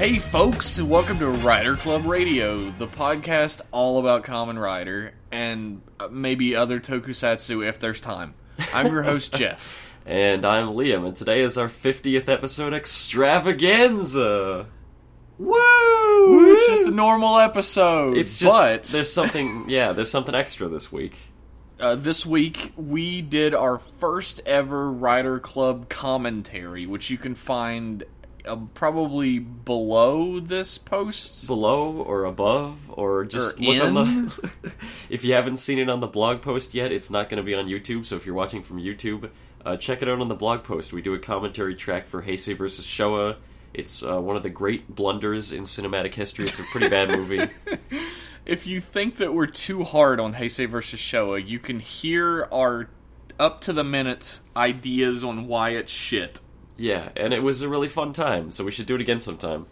Hey, folks, and welcome to Rider Club Radio, the podcast all about Kamen Rider and uh, maybe other tokusatsu if there's time. I'm your host, Jeff. And I'm Liam, and today is our 50th episode extravaganza. Woo! It's just a normal episode. It's just but there's something, yeah, there's something extra this week. uh, this week we did our first ever Rider Club commentary, which you can find uh, probably below this post. Below or above or just Or look on in? the. if you haven't seen it on the blog post yet, it's not going to be on YouTube. So if you're watching from YouTube, uh, check it out on the blog post. We do a commentary track for Heisei versus Showa. It's uh, one of the great blunders in cinematic history. It's a pretty bad movie. If you think that we're too hard on Heisei versus Showa, you can hear our up to the minute ideas on why it's shit. Yeah, and it was a really fun time. So we should do it again sometime.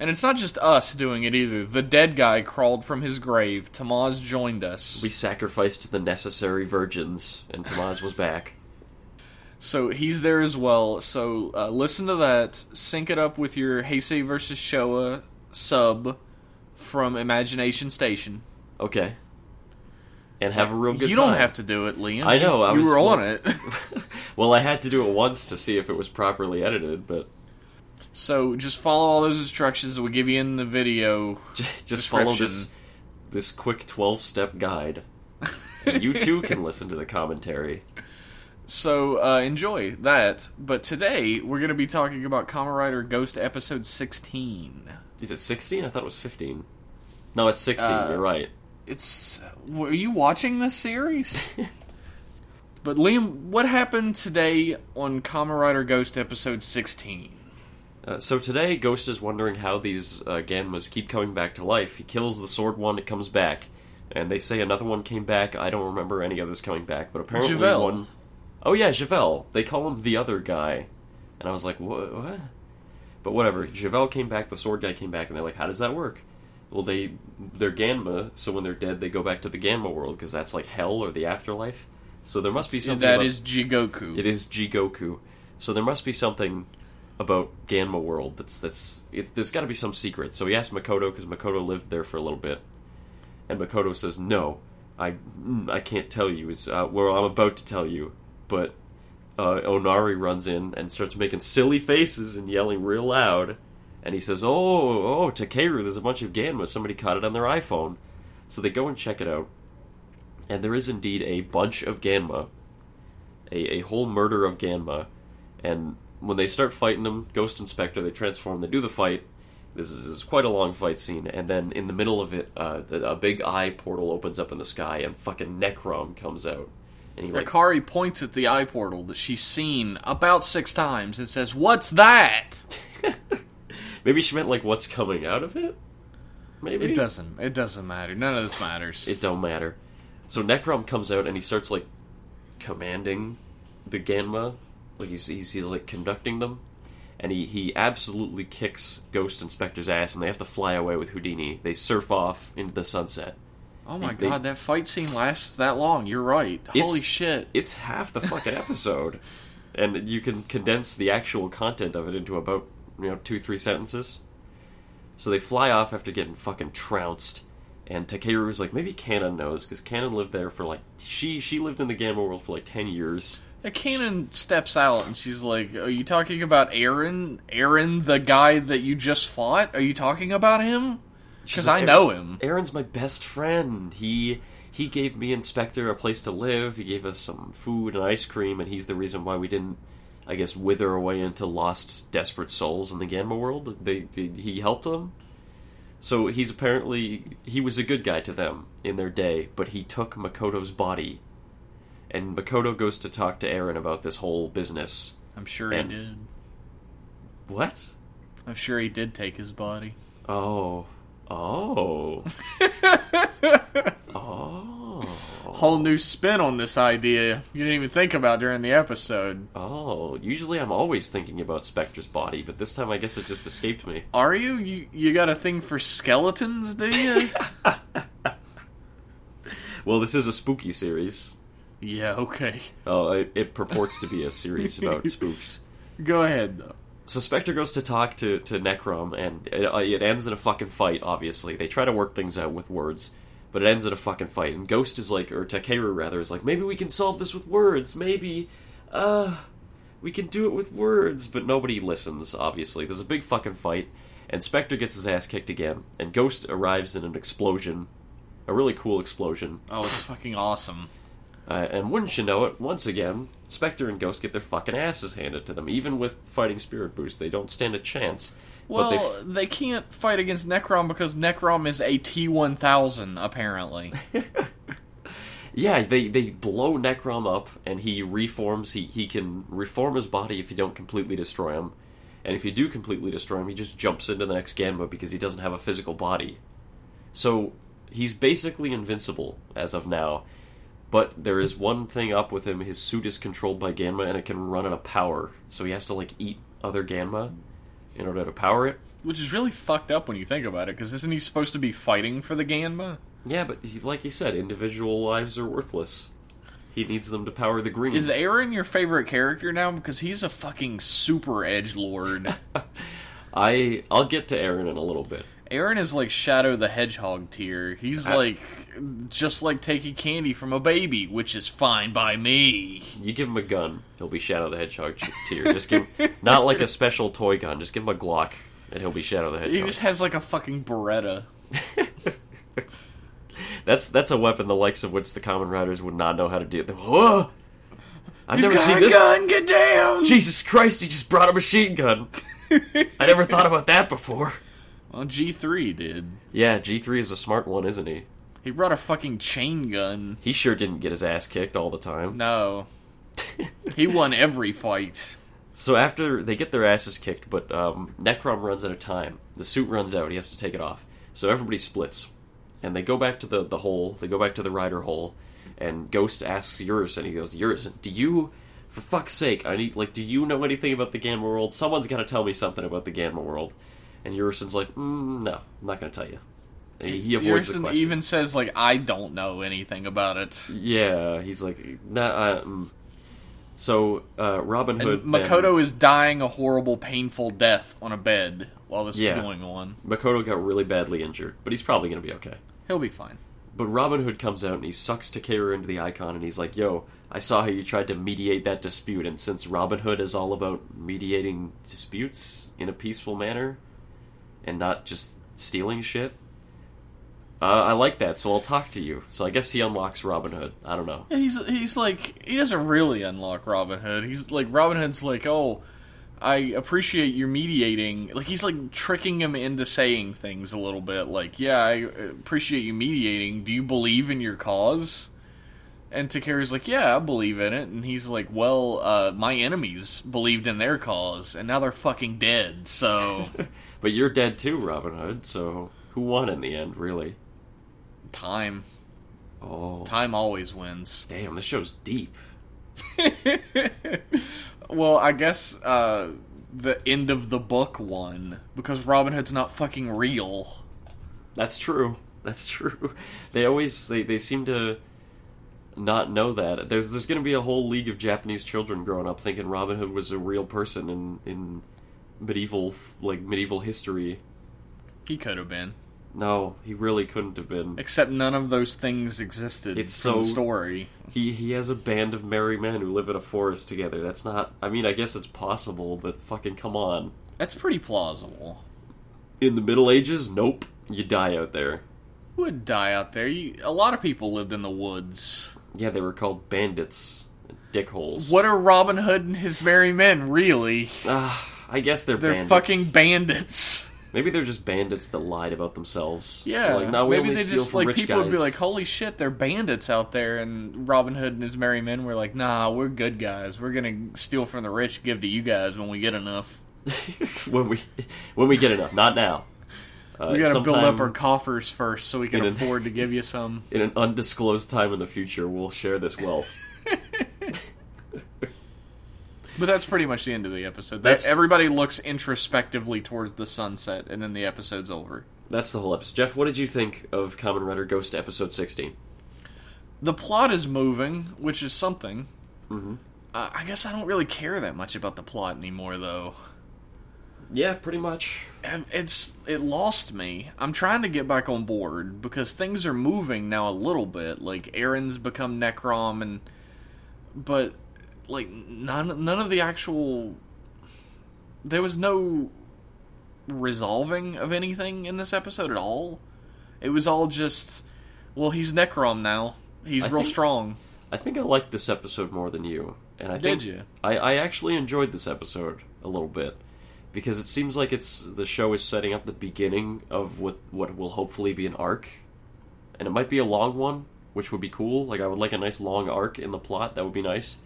And it's not just us doing it either. The dead guy crawled from his grave. Tamaz joined us. We sacrificed the necessary virgins, and Tamaz was back. So he's there as well. So uh, listen to that. Sync it up with your Heisei versus Showa sub from Imagination Station. Okay. And have a real good you time. don't have to do it, Liam. I know, I you was- were on it. well, I had to do it once to see if it was properly edited, but so just follow all those instructions that we give you in the video. j- just follow this this quick 12-step guide. You too can listen to the commentary. So uh, enjoy that. But today we're going to be talking about Kamen Rider Ghost episode 16. Is it 16? I thought it was 15. No, it's 16. Uh, You're right. It's. Were you watching this series? but Liam, what happened today on Kamen Rider Ghost episode 16? Uh, so today, Ghost is wondering how these uh, Ganmas keep coming back to life. He kills the sword one, it comes back. And they say another one came back. I don't remember any others coming back, but apparently Javelle. one... Oh yeah, Javel. They call him the other guy. And I was like, what? what? But whatever. Javel came back, the sword guy came back, and they're like, how does that work? Well, they... They're Ganma, so when they're dead, they go back to the Ganma world, because that's like hell or the afterlife. So there must be something That about- is Jigoku. it is Jigoku. So there must be something about Ganma World that's that's it, there's got to be some secret. So he asked Makoto because Makoto lived there for a little bit, and Makoto says, "No, I mm, I can't tell you. Is uh, well, I'm about to tell you, but." Uh, Onari runs in and starts making silly faces and yelling real loud, and he says, "Oh, oh, Takeru, there's a bunch of Ganma. Somebody caught it on their iPhone." So they go and check it out, and there is indeed a bunch of Ganma, a, a whole murder of Ganma, and when they start fighting them, Ghost Inspector, they transform, they do the fight. This is, this is quite a long fight scene, and then in the middle of it, uh, the, a big eye portal opens up in the sky, and fucking Necrom comes out, and he like Akari points at the eye portal that she's seen about six times and says, What's that? maybe she meant like what's coming out of it. Maybe It doesn't. It doesn't matter. None of this matters. It don't matter. So Necrom comes out and he starts like commanding the Ganma, like he's he's, he's like conducting them, and he he absolutely kicks Ghost Inspector's ass, and they have to fly away with Houdini. They surf off into the sunset. oh my they- god, that fight scene lasts that long. You're right. Holy shit. It's half the fucking episode, and you can condense the actual content of it into about you know two three sentences. So they fly off after getting fucking trounced, and Takeru was like, maybe Kanon knows because Kanon lived there for like she she lived in the Ganma world for like ten years. Uh, Kanon steps out and she's like, Are you talking about Aaron? Aaron, the guy that you just fought? Are you talking about him? Because like, I know him. Aaron's my best friend. He he gave me Inspector a place to live. He gave us some food and ice cream, and he's the reason why we didn't, I guess, wither away into lost, desperate souls in the Ganma world. They, he helped them. So he's apparently he was a good guy to them in their day, but he took Makoto's body, and Makoto goes to talk to Aaron about this whole business. I'm sure And- he did. What? I'm sure he did take his body. Oh, oh, oh. Whole new spin on this idea you didn't even think about during the episode. Oh, usually I'm always thinking about Spectre's body, but this time I guess it just escaped me. Are you? You you got a thing for skeletons, do you? Well, this is a spooky series. yeah, okay. Oh, it, it purports to be a series about spooks. Go ahead though. so Spectre goes to talk to, to Necrom, and it, uh, it ends in a fucking fight, obviously. They try to work things out with words, but it ends in a fucking fight. And Ghost is like, or Takeru rather, is like, maybe we can solve this with words. Maybe, uh, we can do it with words. But nobody listens, obviously. There's a big fucking fight, and Spectre gets his ass kicked again, and Ghost arrives in an explosion. A really cool explosion. Oh, it's fucking awesome. Uh, and wouldn't you know it, once again, Spectre and Ghost get their fucking asses handed to them. Even with fighting Spirit Boost, they don't stand a chance. Well, they f- they can't fight against Necrom because Necrom is a T1000, apparently. yeah, they, they blow Necrom up, and he reforms. He, he can reform his body if you don't completely destroy him. And if you do completely destroy him, he just jumps into the next Ganma because he doesn't have a physical body. So he's basically invincible as of now. But there is one thing up with him: his suit is controlled by Ganma, and it can run out of power. So he has to like eat other Ganma in order to power it. Which is really fucked up when you think about it, because isn't he supposed to be fighting for the Ganma? Yeah, but he, like you said, individual lives are worthless. He needs them to power the green. Is Aaron your favorite character now? Because he's a fucking super edge lord. I I'll get to Aaron in a little bit. Aaron is like Shadow the Hedgehog tier. He's I- like just like taking candy from a baby, which is fine by me. You give him a gun, he'll be Shadow the Hedgehog tier. Just give not like a special toy gun. Just give him a Glock, and he'll be Shadow the Hedgehog. He just has like a fucking Beretta. That's that's a weapon the likes of which the Kamen Riders would not know how to deal. Whoa! I've He's never got seen a this. gun. Get down. Jesus Christ! He just brought a machine gun. I never thought about that before. Well, G three did. Yeah, G three is a smart one, isn't he? He brought a fucking chain gun. He sure didn't get his ass kicked all the time. No, he won every fight. So after they get their asses kicked, but um, Necrom runs out of time. The suit runs out. He has to take it off. So everybody splits, and they go back to the the hole. They go back to the rider hole, and Ghost asks Eurus, and he goes, "Eurus, do you, for fuck's sake, I need like, do you know anything about the Ganma world? Someone's got to tell me something about the Ganma world." And Eurus's like, mm, "No, I'm not going to tell you." And he, avoids the question. even says like, "I don't know anything about it." Yeah, he's like, nah, uh, mm. So uh, Robin And Hood. then- Makoto is dying a horrible, painful death on a bed while this Yeah. is going on. Makoto got really badly injured, but he's probably going to be okay. He'll be fine. But Robin Hood comes out and he sucks Takeru into the icon and he's like, Yo, I saw how you tried to mediate that dispute, and since Robin Hood is all about mediating disputes in a peaceful manner and not just stealing shit, uh, I like that, so I'll talk to you. So I guess he unlocks Robin Hood. I don't know. Yeah, he's he's like he doesn't really unlock Robin Hood. He's like Robin Hood's like, oh, I appreciate your mediating. Like he's like tricking him into saying things a little bit. Like, yeah, I appreciate you mediating. Do you believe in your cause? And Takeru's like, yeah, I believe in it. And he's like, well, uh, my enemies believed in their cause, and now they're fucking dead. So But you're dead too, Robin Hood, so who won in the end, really? Time, Oh, time always wins. damn, this show's deep. Well, I guess uh, the end of the book won because Robin Hood's not fucking real. That's true. That's true. They always they, they seem to not know that. There's there's going to be a whole league of Japanese children growing up thinking Robin Hood was a real person in in medieval like medieval history. He could have been, No, he really couldn't have been. except none of those things existed. It's so- story. He he has a band of merry men who live in a forest together. That's not. I mean, I guess it's possible, but fucking come on. That's pretty plausible. In the Middle Ages, nope. You die out there. Who would die out there? You, a lot of people lived in the woods. Yeah, they were called bandits, dickholes. What are Robin Hood and his merry men really? Ah, I guess they're They're bandits. fucking bandits. Maybe they're just bandits that lied about themselves. Yeah, like no, we maybe only they steal just from like rich people guys. would be like, "Holy shit, they're bandits out there," and Robin Hood and his merry men were like, "Nah, we're good guys. We're gonna steal from the rich, give to you guys when we get enough. when we when we get enough, not now. Uh, We gotta build up our coffers first so we can in an- afford to give you some." in an undisclosed time in the future. We'll share this wealth. But that's pretty much the end of the episode. That's- That everybody looks introspectively towards the sunset, and then the episode's over. That's the whole episode. Jeff, what did you think of Kamen Rider Ghost episode sixteen? The plot is moving, which is something. Mhm. Uh, I guess I don't really care that much about the plot anymore, though. Yeah, pretty much. And it's it lost me. I'm trying to get back on board because things are moving now a little bit. Like Aaron's become Necrom, and but like none none of the actual there was no resolving of anything in this episode at all. It was all just well, he's Necrom now. He's I real think- strong. I think I liked this episode more than you, and I Did think you? I, I actually enjoyed this episode a little bit because it seems like it's the show is setting up the beginning of what what will hopefully be an arc, and it might be a long one, which would be cool. Like I would like a nice long arc in the plot. That would be nice.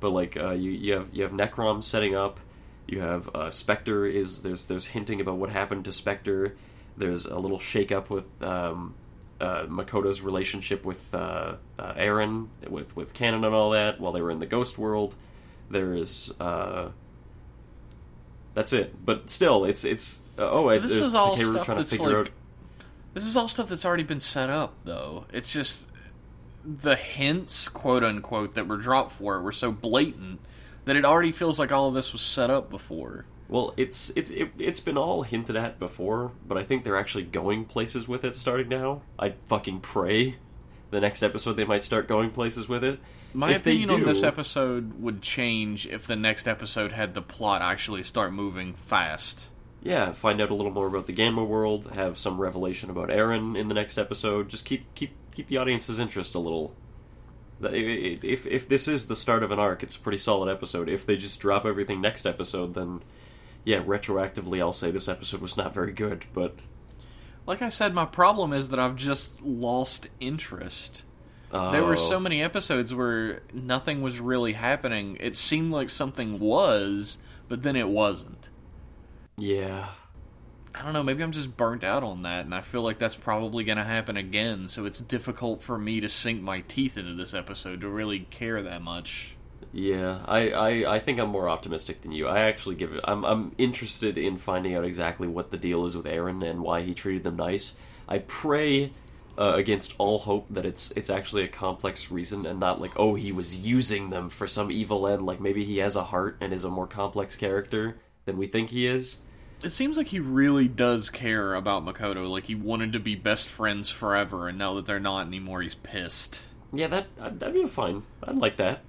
But like uh, you you have you have Necrom setting up. You have uh, Spectre is there's there's hinting about what happened to Spectre. There's a little shake up with um, uh, Makoto's relationship with uh, uh, Aaron, with with Kanon and all that, while they were in the Ghost World. There is uh, that's it. But still, it's it's uh, oh, it's, This it's is all Takeru stuff trying to that's figure like out. This is all stuff that's already been set up, though. It's just the hints, quote unquote, that were dropped for it were so blatant that it already feels like all of this was set up before. Well, it's it's it, it's been all hinted at before, but I think they're actually going places with it starting now. I fucking pray the next episode they might start going places with it. My If opinion on this episode would change if the next episode had the plot actually start moving fast. Yeah, find out a little more about the Ganma world, have some revelation about Aaron in the next episode. Just keep keep keep the audience's interest a little. That- i- i- If if this is the start of an arc, it's a pretty solid episode. If they just drop everything next episode, then yeah, retroactively I'll say this episode was not very good. But Like I said, my problem is that I've just lost interest. There were Oh. so many episodes where nothing was really happening. It seemed like something was, but then it wasn't. yeah. I don't know, maybe I'm just burnt out on that, and I feel like that's probably going to happen again, so it's difficult for me to sink my teeth into this episode to really care that much. Yeah, I, I, I think I'm more optimistic than you. I actually give it. I'm I'm interested in finding out exactly what the deal is with Aaron and why he treated them nice. I pray uh, against all hope that it's it's actually a complex reason and not like oh he was using them for some evil end. Like maybe he has a heart and is a more complex character than we think he is. It seems like he really does care about Makoto, like he wanted to be best friends forever, and now that they're not anymore, he's pissed. Yeah, that I'd- that'd be fine. I'd like that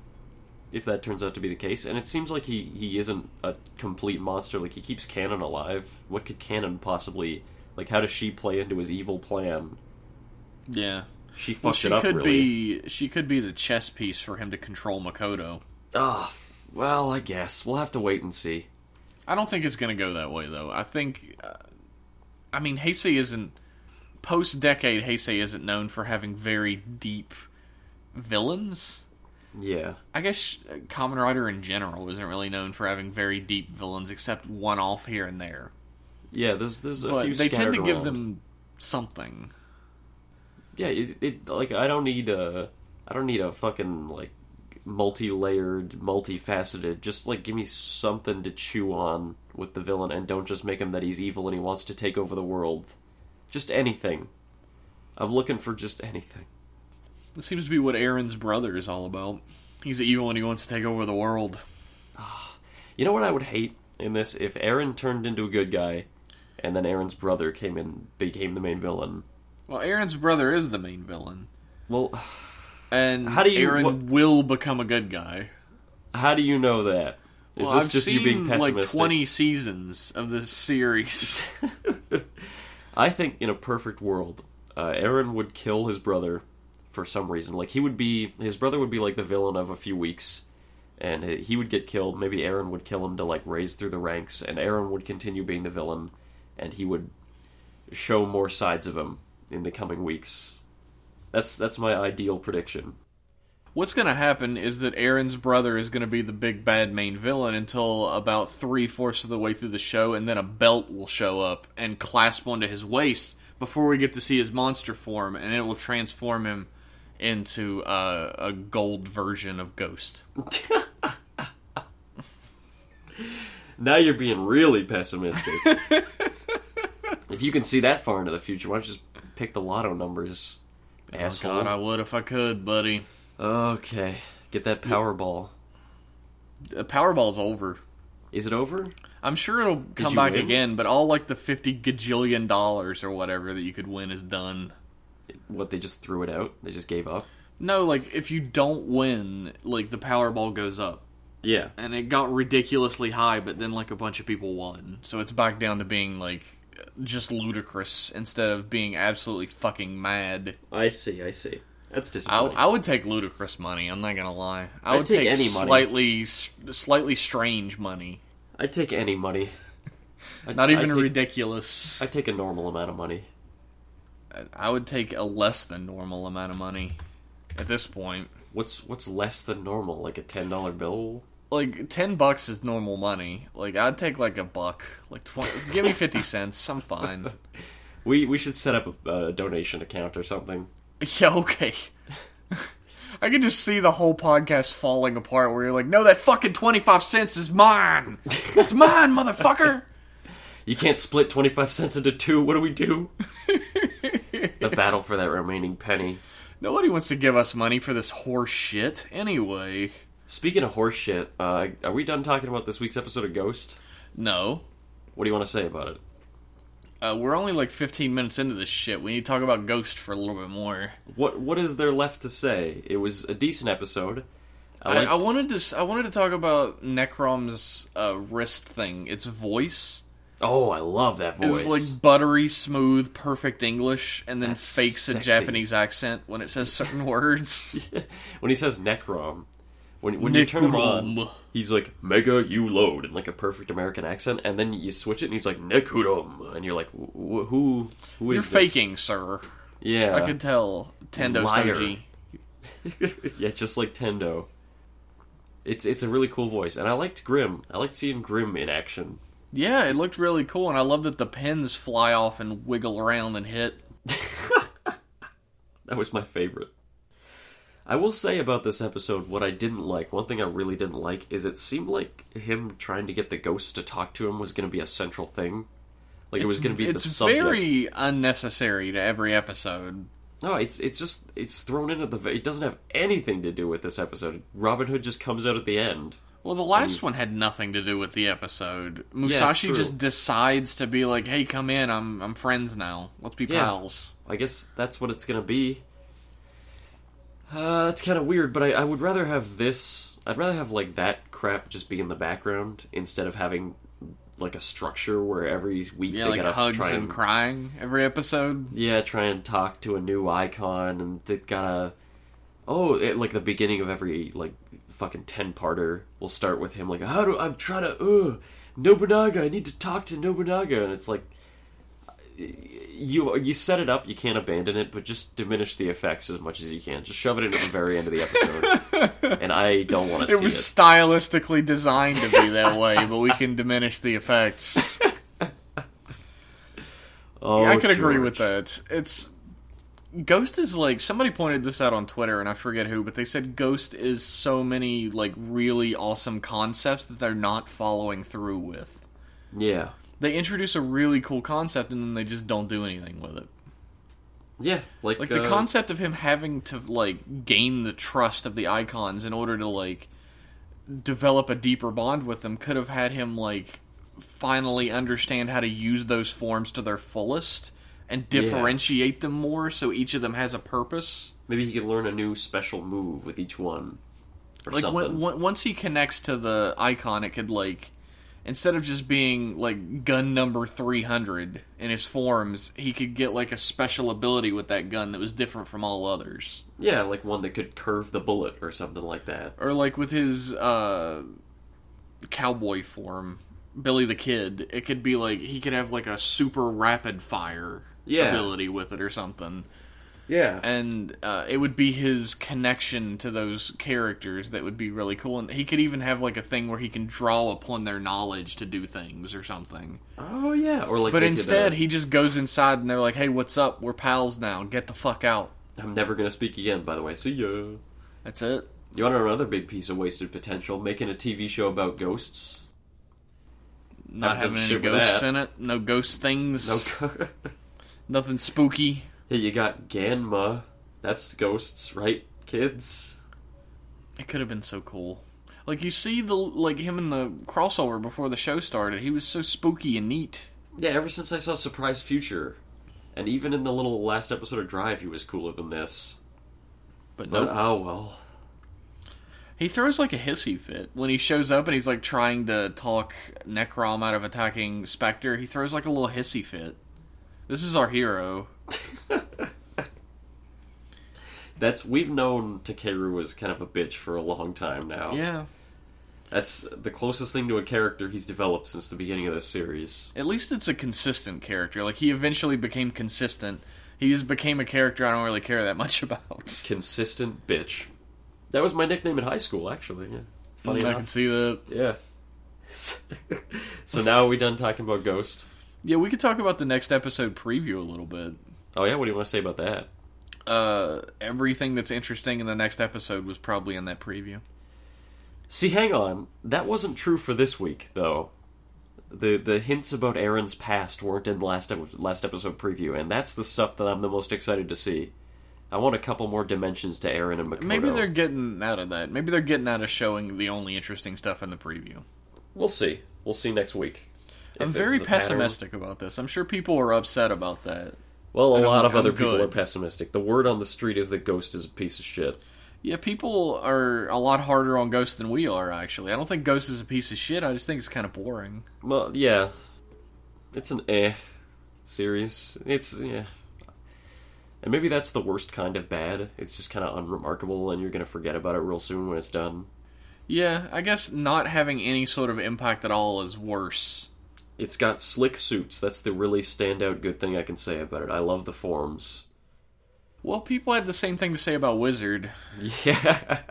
if that turns out to be the case. And it seems like he he isn't a complete monster. Like he keeps Kanon alive. What could Kanon possibly like? How does she play into his evil plan? Yeah. She fucked Well, she it up could really. be she could be the chess piece for him to control Makoto. Ah, well, I guess we'll have to wait and see. I don't think it's going to go that way, though. I think, uh, I mean, Heisei isn't post decade. Heisei isn't known for having very deep villains. Yeah, I guess uh, Kamen Rider in general isn't really known for having very deep villains, except one off here and there. yeah. There's there's a But few. they tend to give them something. Yeah, it, it like I don't need a I don't need a fucking like multi-layered, multifaceted. Just like give me something to chew on with the villain, and don't just make him that he's evil and he wants to take over the world. Just anything. I'm looking for just anything. This seems to be what Aaron's brother is all about. He's evil and he wants to take over the world. Ah, you know what I would hate in this if Aaron turned into a good guy, and then Aaron's brother came in became the main villain. Well, Aaron's brother is the main villain, Well, and How do you- Aaron what- will become a good guy. how do you know that? Is well, this I've just seen you being pessimistic? like twenty seasons of this series. I think in a perfect world, uh, Aaron would kill his brother for some reason. Like he would be, his brother would be like the villain of a few weeks, and he he would get killed. Maybe Aaron would kill him to like raise through the ranks, and Aaron would continue being the villain, and he would show more sides of him in the coming weeks. That's that's my ideal prediction. What's going to happen is that Aaron's brother is going to be the big bad main villain until about three fourths of the way through the show, and then a belt will show up and clasp onto his waist before we get to see his monster form, and it will transform him into uh, a gold version of Ghost. Now you're being really pessimistic. if you can see that far into the future, why don't you just pick the lotto numbers, asshole? Oh, God, I would if I could, buddy. Okay, get that Powerball. Uh, Powerball's over. Is it over? I'm sure it'll come back win? again, but all like the fifty gajillion dollars or whatever that you could win is done. What they just threw it out? They just gave up. No, like if you don't win, like the Powerball goes up. Yeah, and it got ridiculously high, but then like a bunch of people won, so it's back down to being like just ludicrous instead of being absolutely fucking mad. I see. I see. That's I, disappointing. I would take ludicrous money. I'm not gonna lie. I I'd would take take, any money. slightly slightly strange money, I'd take any money. I'd, not even I'd take, ridiculous. I'd take a normal amount of money. I would take a less than normal amount of money at this point. What's what's less than normal? Like a ten dollar bill? Like ten bucks is normal money. Like I'd take like a buck. Like twenty. give me fifty cents. I'm fine. We we should set up a, a donation account or something. Yeah, okay. I can just see the whole podcast falling apart where you're like, no, that fucking 25 cents is mine. It's mine, motherfucker. You can't split twenty five cents into two. What do we do? the battle for that remaining penny. Nobody wants to give us money for this horse shit. Anyway, Speaking of horse shit, uh, are we done talking about this week's episode of Ghost? no. What do you want to say about it? Uh, we're only like 15 minutes into this shit. We need to talk about Ghost for a little bit more. What what is there left to say? It was a decent episode. I, I liked- wanted to. I wanted to talk about Necrom's uh, wrist thing. Its voice Oh, I love that voice. is like buttery smooth, perfect English, and then That's fakes a sexy. Japanese accent when it says certain words. when he says Necrom, when when you turn him on, he's like Mega you load in like a perfect American accent, and then you switch it, and he's like Nekurum, and you're like, wh- wh- who who You're this? faking, sir. Yeah, I could tell. Tendo. Soji. yeah, just like Tendo. It's it's a really cool voice, and I liked Grim. I liked seeing Grim in action. Yeah, it looked really cool, and I love that the pins fly off and wiggle around and hit. That was my favorite. I will say about this episode what I didn't like. One thing I really didn't like is it seemed like him trying to get the ghosts to talk to him was going to be a central thing. Like it was going to be It's the subject. very unnecessary to every episode. No, it's it's just it's thrown in at the. It doesn't have anything to do with this episode. Robin Hood just comes out at the end. Well, the last one had nothing to do with the episode. Musashi true. just decides to be like, "Hey, come in. I'm I'm friends now. Let's be Yeah. pals." I guess that's what it's gonna be. Uh, that's kind of weird, but I, I would rather have this. I'd rather have like that crap just be in the background instead of having like a structure where every week Yeah, they like gotta hugs try and crying every episode. yeah try and talk to a new icon and they gotta oh it, like the beginning of every like fucking ten parter will start with him like how do I'm trying to uh Nobunaga I need to talk to Nobunaga and it's like you you set it up you can't abandon it but just diminish the effects as much as you can just shove it into the very end of the episode and I don't want to It was it stylistically designed to be that way, but we can diminish the effects. oh Yeah, I can agree with that. It's Ghost is like somebody pointed this out on Twitter, and I forget who, but they said Ghost is so many like really awesome concepts that they're not following through with. yeah They introduce a really cool concept, and then they just don't do anything with it. yeah like Like the uh, concept of him having to like gain the trust of the icons in order to like develop a deeper bond with them could have had him like finally understand how to use those forms to their fullest and Yeah. differentiate them more so each of them has a purpose. maybe he could learn a new special move with each one or Like when, when, once he connects to the icon, it could like instead of just being like gun number 300 in his forms, he could get like a special ability with that gun that was different from all others. Yeah, like one that could curve the bullet or something like that. or like with his uh cowboy form billy the kid it could be like he could have like a super rapid fire Yeah. ability with it or something Yeah. and uh, it would be his connection to those characters that would be really cool and he could even have like a thing where he can draw upon their knowledge to do things or something Oh yeah, or like but they could, instead uh, he just goes inside and they're like hey what's up we're pals now get the fuck out I'm never gonna speak again. By the way, see ya. that's it You want another big piece of wasted potential? Making a TV show about ghosts. not having any ghosts in it no ghost things No. nothing spooky yeah, you got Ganma. That's ghosts, right, kids? It could have been so cool. Like you see the like him in the crossover before the show started. He was so spooky and neat. Yeah, ever since I saw Surprise Future, and even in the little last episode of Drive, he was cooler than this. But But no, oh ah, well. he throws like a hissy fit when he shows up and he's like trying to talk Necrom out of attacking Spectre. He throws like a little hissy fit. This is our hero. That's we've known Takeru as kind of a bitch for a long time now. Yeah, That's the closest thing to a character he's developed since the beginning of this series. at least it's a consistent character. Like he eventually became consistent. He just became a character I don't really care that much about. Consistent bitch. That was my nickname in high school, actually. Yeah. Funny I enough. can see that. Yeah. so now are we done talking about Ghost? Yeah, we could talk about the next episode preview a little bit. Oh yeah, what do you want to say about that? Uh, everything that's interesting in the next episode was probably in that preview. See, hang on. That wasn't true for this week, though. The the hints about Aaron's past weren't in the last ep- last episode preview, and that's the stuff that I'm the most excited to see. I want a couple more dimensions to Aaron and Makoto. Maybe they're getting out of that. Maybe they're getting out of showing the only interesting stuff in the preview. We'll see. We'll see next week. I'm very is a pattern. pessimistic about this. I'm sure people are upset about that. Well, a I'm- lot of I'm other people are pessimistic. The word on the street is that Ghost is a piece of shit. Yeah, people are a lot harder on Ghost than we are, actually. I don't think Ghost is a piece of shit. I just think it's kind of boring. Well, yeah, it's an eh series. It's yeah, and maybe that's the worst kind of bad. It's just kind of unremarkable, and you're gonna forget about it real soon when it's done. Yeah, I guess not having any sort of impact at all is worse. It's got slick suits. That's the really standout good thing I can say about it. I love the forms. Well, people had the same thing to say about Wizard. Yeah,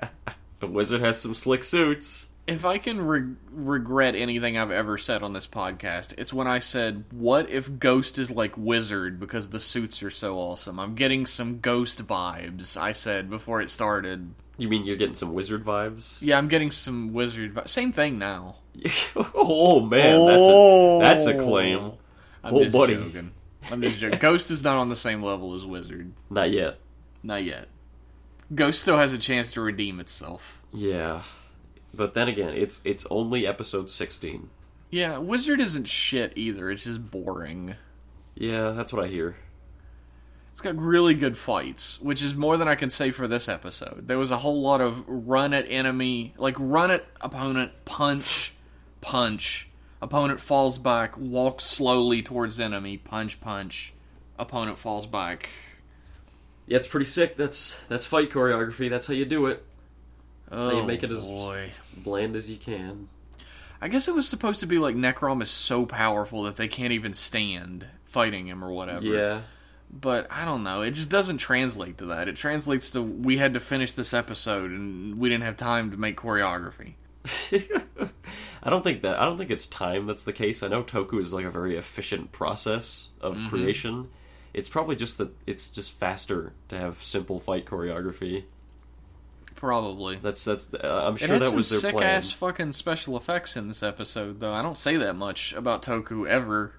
the wizard has some slick suits. If I can re- regret anything I've ever said on this podcast, it's when I said, What if Ghost is like Wizard because the suits are so awesome? I'm getting some Ghost vibes, I said before it started. You mean you're getting some wizard vibes? Yeah, I'm getting some Wizard vibes. Same thing now. oh man, that's a that's a claim. Oh. I'm Oh, just buddy. joking. I'm just joking. Ghost is not on the same level as Wizard. Not yet. Not yet. Ghost still has a chance to redeem itself. Yeah, but then again, it's it's only episode sixteen. Yeah, Wizard isn't shit either. It's just boring. Yeah, that's what I hear. It's got really good fights, which is more than I can say for this episode. There was a whole lot of run at enemy, like run at opponent, punch, punch. Opponent falls back, walks slowly towards enemy, punch, punch. Opponent falls back. Yeah, it's pretty sick. That's that's fight choreography. That's how you do it. That's how you Oh, make it as boy. bland as you can. I guess it was supposed to be like Necrom is so powerful that they can't even stand fighting him or whatever. Yeah, But I don't know. It just doesn't translate to that. It translates to we had to finish this episode and we didn't have time to make choreography. I don't think that. I don't think it's time that's the case. I know Toku is like a very efficient process of Mm-hmm. creation. It's probably just that it's just faster to have simple fight choreography. Probably. That's that's. Uh, I'm sure that was their sick plan. ass fucking special effects in this episode, though. I don't say that much about Toku ever.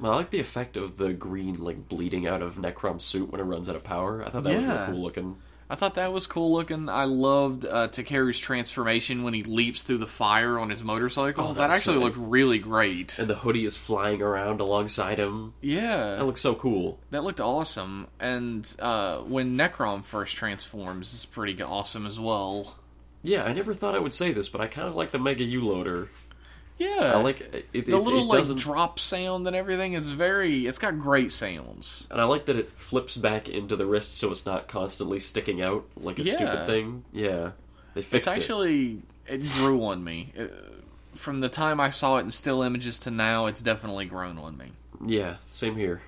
Well, I like the effect of the green like bleeding out of Necrom's suit when it runs out of power. I thought that was Yeah. real cool looking. I thought that was cool looking. I loved uh, Takeru's transformation when he leaps through the fire on his motorcycle. Oh, that that actually so- looked really great. And the hoodie is flying around alongside him. yeah. That looks so cool. That looked awesome, and uh, when Necrom first transforms, it's pretty awesome as well. Yeah, I never thought I would say this, but I kind of like the Mega Ulorder. Yeah, I like it. it the it, little it like doesn't, drop sound and everything. It's very, it's got great sounds. and I like that it flips back into the wrist, so it's not constantly sticking out like a Yeah. stupid thing. Yeah, they It's fixed it. actually, it grew on me Uh from the time I saw it in still images to now. It's definitely grown on me. Yeah, same here.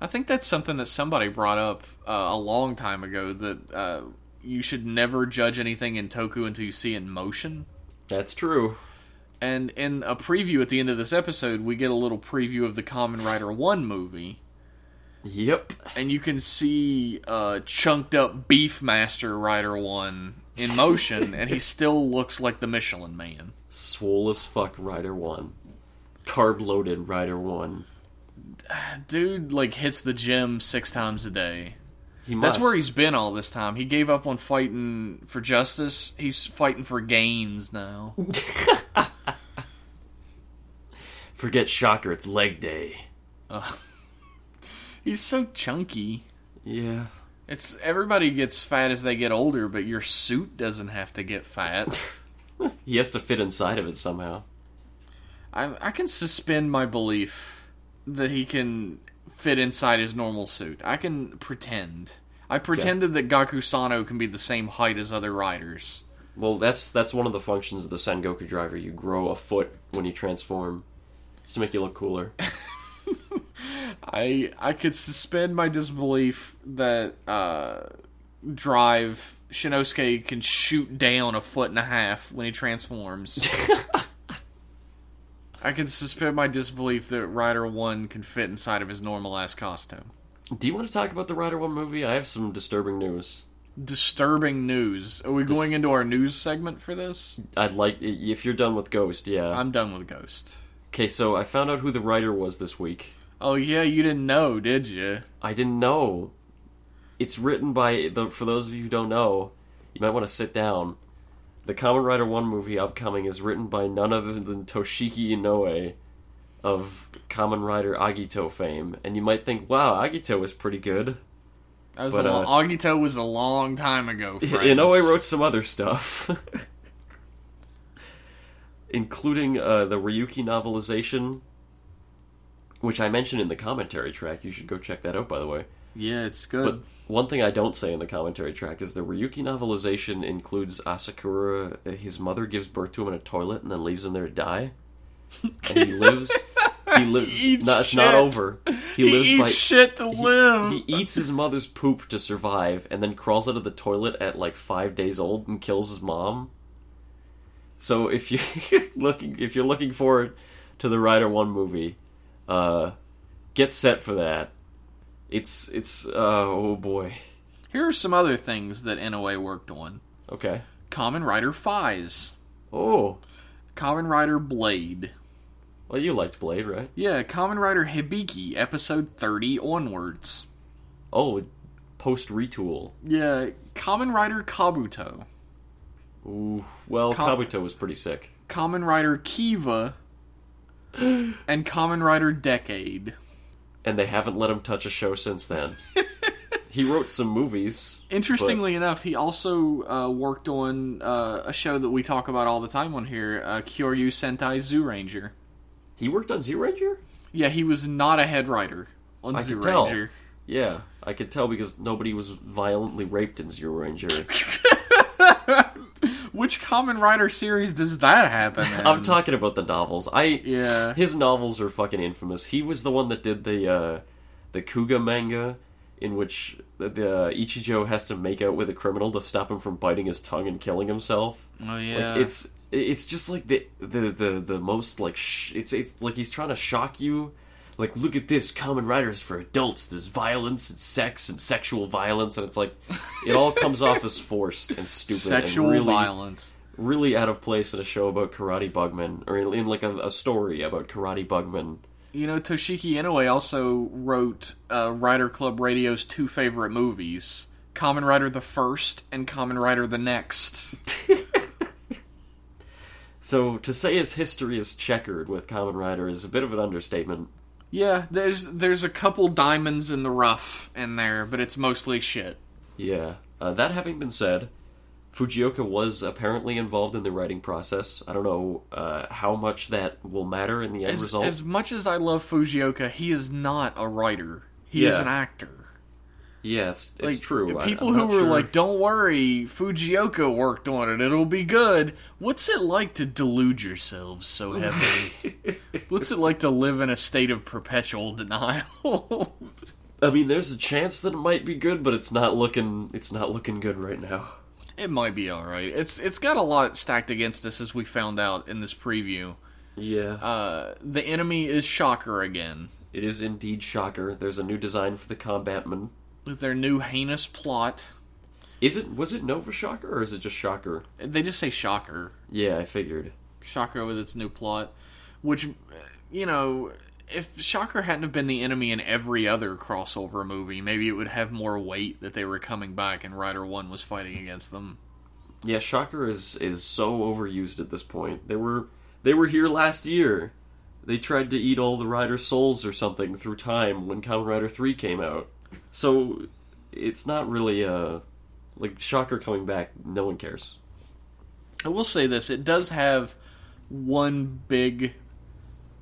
I think that's something that somebody brought up uh, a long time ago that uh, you should never judge anything in Toku until you see it in motion. That's true. And in a preview at the end of this episode, we get a little preview of the Kamen Rider 1 movie. Yep. And you can see uh, chunked up Beefmaster Rider 1 in motion, and he still looks like the Michelin Man. Swole as fuck Rider 1. Carb loaded Rider 1. Dude, like, hits the gym six times a day. He That's where he's been all this time. He gave up on fighting for justice. He's fighting for gains now. Forget Shocker, it's leg day. He's so chunky. Yeah. It's everybody gets fat as they get older, but your suit doesn't have to get fat. He has to fit inside of it somehow. I I can suspend my belief that he can fit inside his normal suit. I can pretend. I pretended that Gaku Sano can be the same height as other riders. Well, that's that's one of the functions of the Sengoku driver. You grow a foot when you transform. Just to make you look cooler. I I could suspend my disbelief that uh, Drive Shinosuke can shoot down a foot and a half when he transforms. I can suspend my disbelief that Rider One can fit inside of his normal ass costume. Do you want to talk about the Rider One movie? I have some disturbing news. Disturbing news. Are we Dis- going into our news segment for this? I'd like if you're done with Ghost, yeah. I'm done with Ghost. Okay, so I found out who the writer was this week. Oh yeah, you didn't know, did you? I didn't know. It's written by the. For those of you who don't know, you might want to sit down. The Kamen Rider One movie upcoming is written by none other than Toshiki Inoue of Kamen Rider Agito fame, and you might think, "Wow, Agito was pretty good." That was But, a uh, long, Agito was a long time ago. Friends. Inoue wrote some other stuff, including uh, the Ryuki novelization, which I mentioned in the commentary track. You should go check that out, by the way. Yeah, it's good. But one thing I don't say in the commentary track is the Ryuki novelization includes Asakura. uh, His mother gives birth to him in a toilet and then leaves him there to die, and he lives. He lives. eats No, it's not over. He, he lives eats by. shit to live. He eats his mother's poop to survive, and then crawls out of the toilet at like five days old and kills his mom. So if you looking, if you're looking forward to the Rider One movie, uh, get set for that. It's it's uh, oh boy. Here are some other things that Inoue worked on. Okay. Kamen Rider Faiz. Oh, Kamen Rider Blade. well, you liked Blade, right? Yeah, Kamen Rider Hibiki, episode 30 onwards. Oh, post retool. Yeah, Kamen Rider Kabuto. Ooh, well, Com- Kabuto was pretty sick. Kamen Rider Kiva. and Kamen Rider Decade. and they haven't let him touch a show since then. he wrote some movies. Interestingly enough, he also uh, worked on uh, a show that we talk about all the time on here, uh, Kyoryu Sentai Zyuranger. He worked on Zyuranger? Yeah, he was not a head writer on I Zoo could tell. Yeah, I could tell because nobody was violently raped in Zero Ranger. Which Kamen Rider series does that happen in? I'm talking about the novels. I Yeah. his novels are fucking infamous. He was the one that did the uh, the Kuuga manga, in which the, the Ichijo has to make out with a criminal to stop him from biting his tongue and killing himself. Oh yeah. Like it's it's just like the the the, the most like sh- it's it's like he's trying to shock you. Like look at this, Kamen Riders for adults. There's violence and sex and sexual violence, and it's like it all comes off as forced and stupid sexual and really violence. really out of place in a show about karate bugmen or in, in like a, a story about karate bugmen. You know, Toshiki Inoue also wrote uh, Rider Club Radio's two favorite movies: Kamen Rider the First and Kamen Rider the Next. So to say his history is checkered with Kamen Rider is a bit of an understatement. Yeah, there's there's a couple diamonds in the rough in there, but it's mostly shit. Yeah. Uh, that having been said, Fujioka was apparently involved in the writing process. I don't know uh, how much that will matter in the end As, result. as much as I love Fujioka, he is not a writer. He is an actor. Yeah, it's it's Like, true. People I'm who were sure. like, "Don't worry, Fujioka worked on it. It'll be good." What's it like to delude yourselves so heavily? What's it like to live in a state of perpetual denial? I mean, there's a chance that it might be good, but it's not looking it's not looking good right now. it might be all right. It's it's got a lot stacked against us, as we found out in this preview. Yeah, Uh, the enemy is Shocker again it is indeed shocker. There's a new design for the combatman. With their new heinous plot. Is it was it Nova Shocker or is it just Shocker? They just say Shocker. Yeah, I figured. Shocker with its new plot, which, you know, if Shocker hadn't have been the enemy in every other crossover movie, maybe it would have more weight that they were coming back and Rider One was fighting against them. Yeah, Shocker is is so overused at this point. They were they were here last year. They tried to eat all the Rider souls or something through time when Kamen Rider Three came out. So it's not really a like Shocker coming back. No one cares. I will say this: it does have one big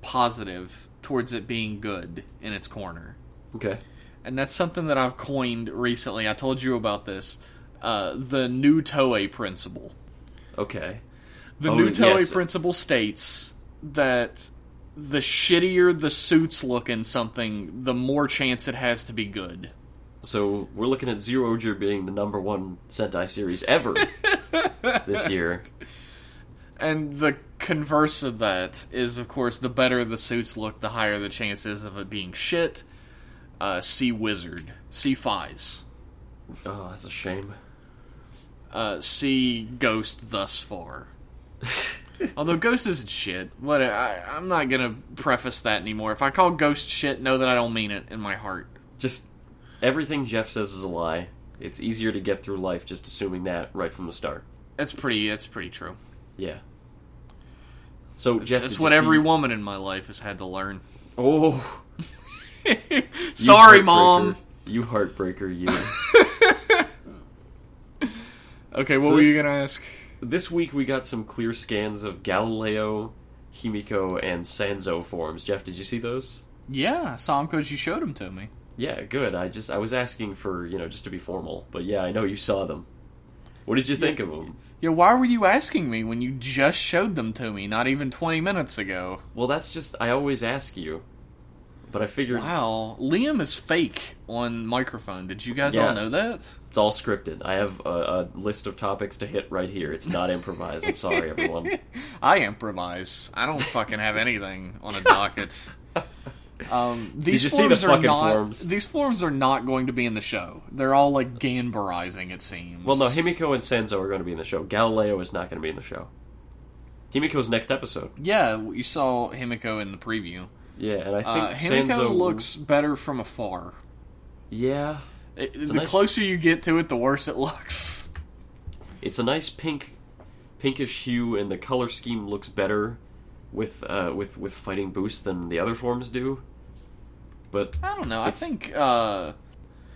positive towards it being good in its corner. Okay. and that's something that I've coined recently. I told you about this. Uh, the new Toei principle. Okay. The Oh, new Toei yes. principle states that the shittier the suits look in something, the more chance it has to be good. So we're looking at Zyuohger being the number one Sentai series ever this year. And the converse of that is, of course, the better the suits look, the higher the chances of it being shit. Uh, see Wizard. See Faiz. Oh, that's a shame. uh, see Ghost thus far. Although Ghost isn't shit, what I, I'm not gonna preface that anymore. If I call Ghost shit, know that I don't mean it in my heart. Just everything Jeff says is a lie. It's easier to get through life just assuming that right from the start. That's pretty. That's pretty true. Yeah. So Jeff, That's what every see- woman in my life has had to learn. Oh, Sorry, heartbreaker. mom. You heartbreaker, you. Okay, what So were you gonna ask? This week we got some clear scans of Galileo, Himiko, and Sanzo forms. Jeff, did you see those? Yeah, I saw him because you showed them to me. Yeah, good. I just I was asking for you know just to be formal, but yeah, I know you saw them. What did you think of them? Yeah, why were you asking me when you just showed them to me not even 20 minutes ago? Well, that's just I always ask you, but I figured Wow, Liam is fake on microphone. Did you guys Yeah. all know that? it's all scripted. I have a, a list of topics to hit right here. It's not improvised. I'm sorry, everyone. I improvise. I don't fucking have anything on a docket. Um, these you see the forms are fucking not, forms? These forms are not going to be in the show. They're all like Ganbarizing, it seems. Well, no, Himiko and Sanzo are going to be in the show. Galileo is not going to be in the show. Himiko's next episode. Yeah, you saw Himiko in the preview. Yeah, and I think Uh, Sanzo looks better from afar. Yeah, It, the nice- closer you get to it, the worse it looks. it's a nice pink, pinkish hue, and the color scheme looks better with uh, with with fighting boost than the other forms do. But I don't know. I think uh,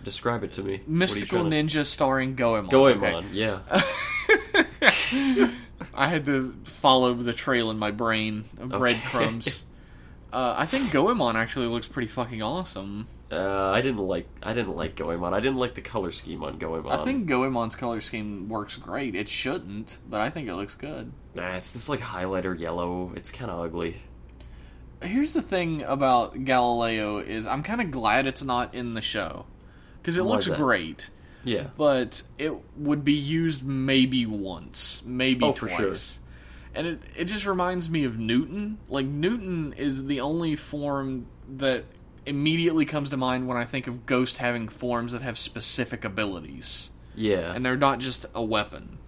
describe it to me. What are you Mystical trying to- Ninja starring Goemon. Goemon, Okay. yeah. I had to follow the trail in my brain of Okay. uh, I think Goemon actually looks pretty fucking awesome. Uh, I didn't like I didn't like Goemon. I didn't like the color scheme on Goemon. I think Goemon's color scheme works great. It shouldn't, but I think it looks good. nah, it's this like highlighter yellow. It's kind of ugly. Here's the thing about Galileo is I'm kind of glad it's not in the show because it Why looks great, Yeah, but it would be used maybe once, maybe Oh, for twice. And it it just reminds me of Newton. Like Newton is the only form that immediately comes to mind when I think of Ghost having forms that have specific abilities. yeah. and they're not just a weapon.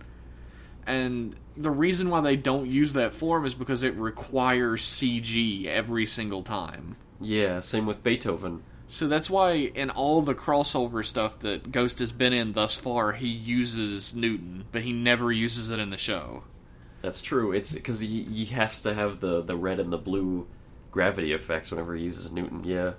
And the reason why they don't use that form is because it requires CG every single time. Yeah, same with Beethoven. So that's why in all the crossover stuff that Ghost has been in thus far, he uses Newton, but he never uses it in the show. That's true. It's because he, he has to have the, the red and the blue gravity effects whenever he uses Newton. Yeah,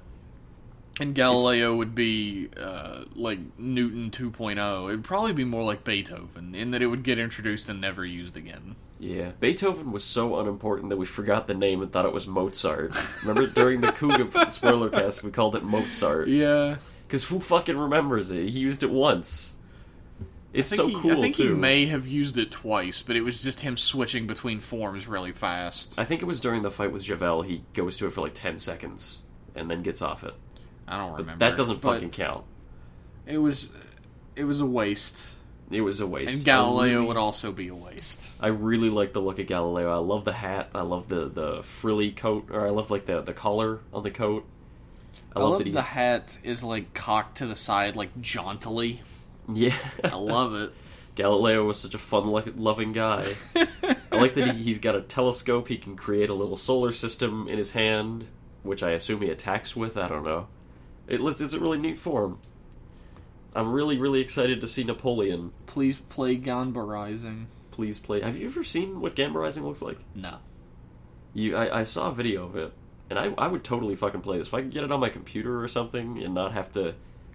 And Galileo would be uh, like Newton 2.0. It'd probably be more like Beethoven, in that it would get introduced and never used again. yeah. Beethoven was so unimportant that we forgot the name and thought it was Mozart. Remember during the Kuuga spoiler cast, we called it Mozart Yeah. because who fucking remembers it? He used it once. It's so he, cool I think too. he may have used it twice, but it was just him switching between forms really fast. I think it was during the fight with Javel. He goes to it for like ten seconds and then gets off it. I don't But remember. that doesn't but fucking count. It was, it was a waste, It was a waste. and Galileo really- would also be a waste. I really like the look of Galileo. I love the hat. I love the, the frilly coat, or I love like the, the collar on the coat. I, I, love, love that the hat is like cocked to the side, like jauntily. Yeah. I love it. Galileo was such a fun lo- loving guy. I like that he, he's got a telescope. He can create a little solar system in his hand. which I assume he attacks with. I don't know. It it's a really neat form. I'm really really excited to see Napoleon. Please play Ganbarizing. Please play. Have you ever seen what Ganbarizing looks like? No. You, I, I saw a video of it, and I, I would totally fucking play this if I could get it on my computer or something and not have to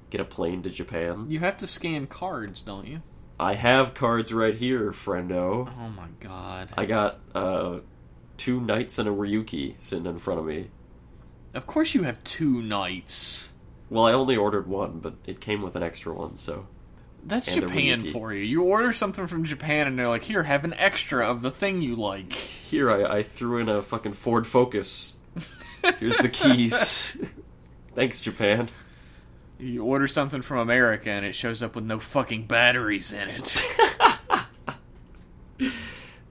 get a plane to Japan. You have to scan cards, don't you? I have cards right here, friendo. Oh my god. I got uh, two knights and a Ryuki sitting in front of me. Of course you have two knights. Well, I only ordered one, but it came with an extra one, so That's And Japan for you. You order something from Japan and they're like, here, have an extra of the thing you like. here I, I threw in a fucking Ford Focus. Here's the keys. Thanks, Japan. You order something from America and it shows up with no fucking batteries in it.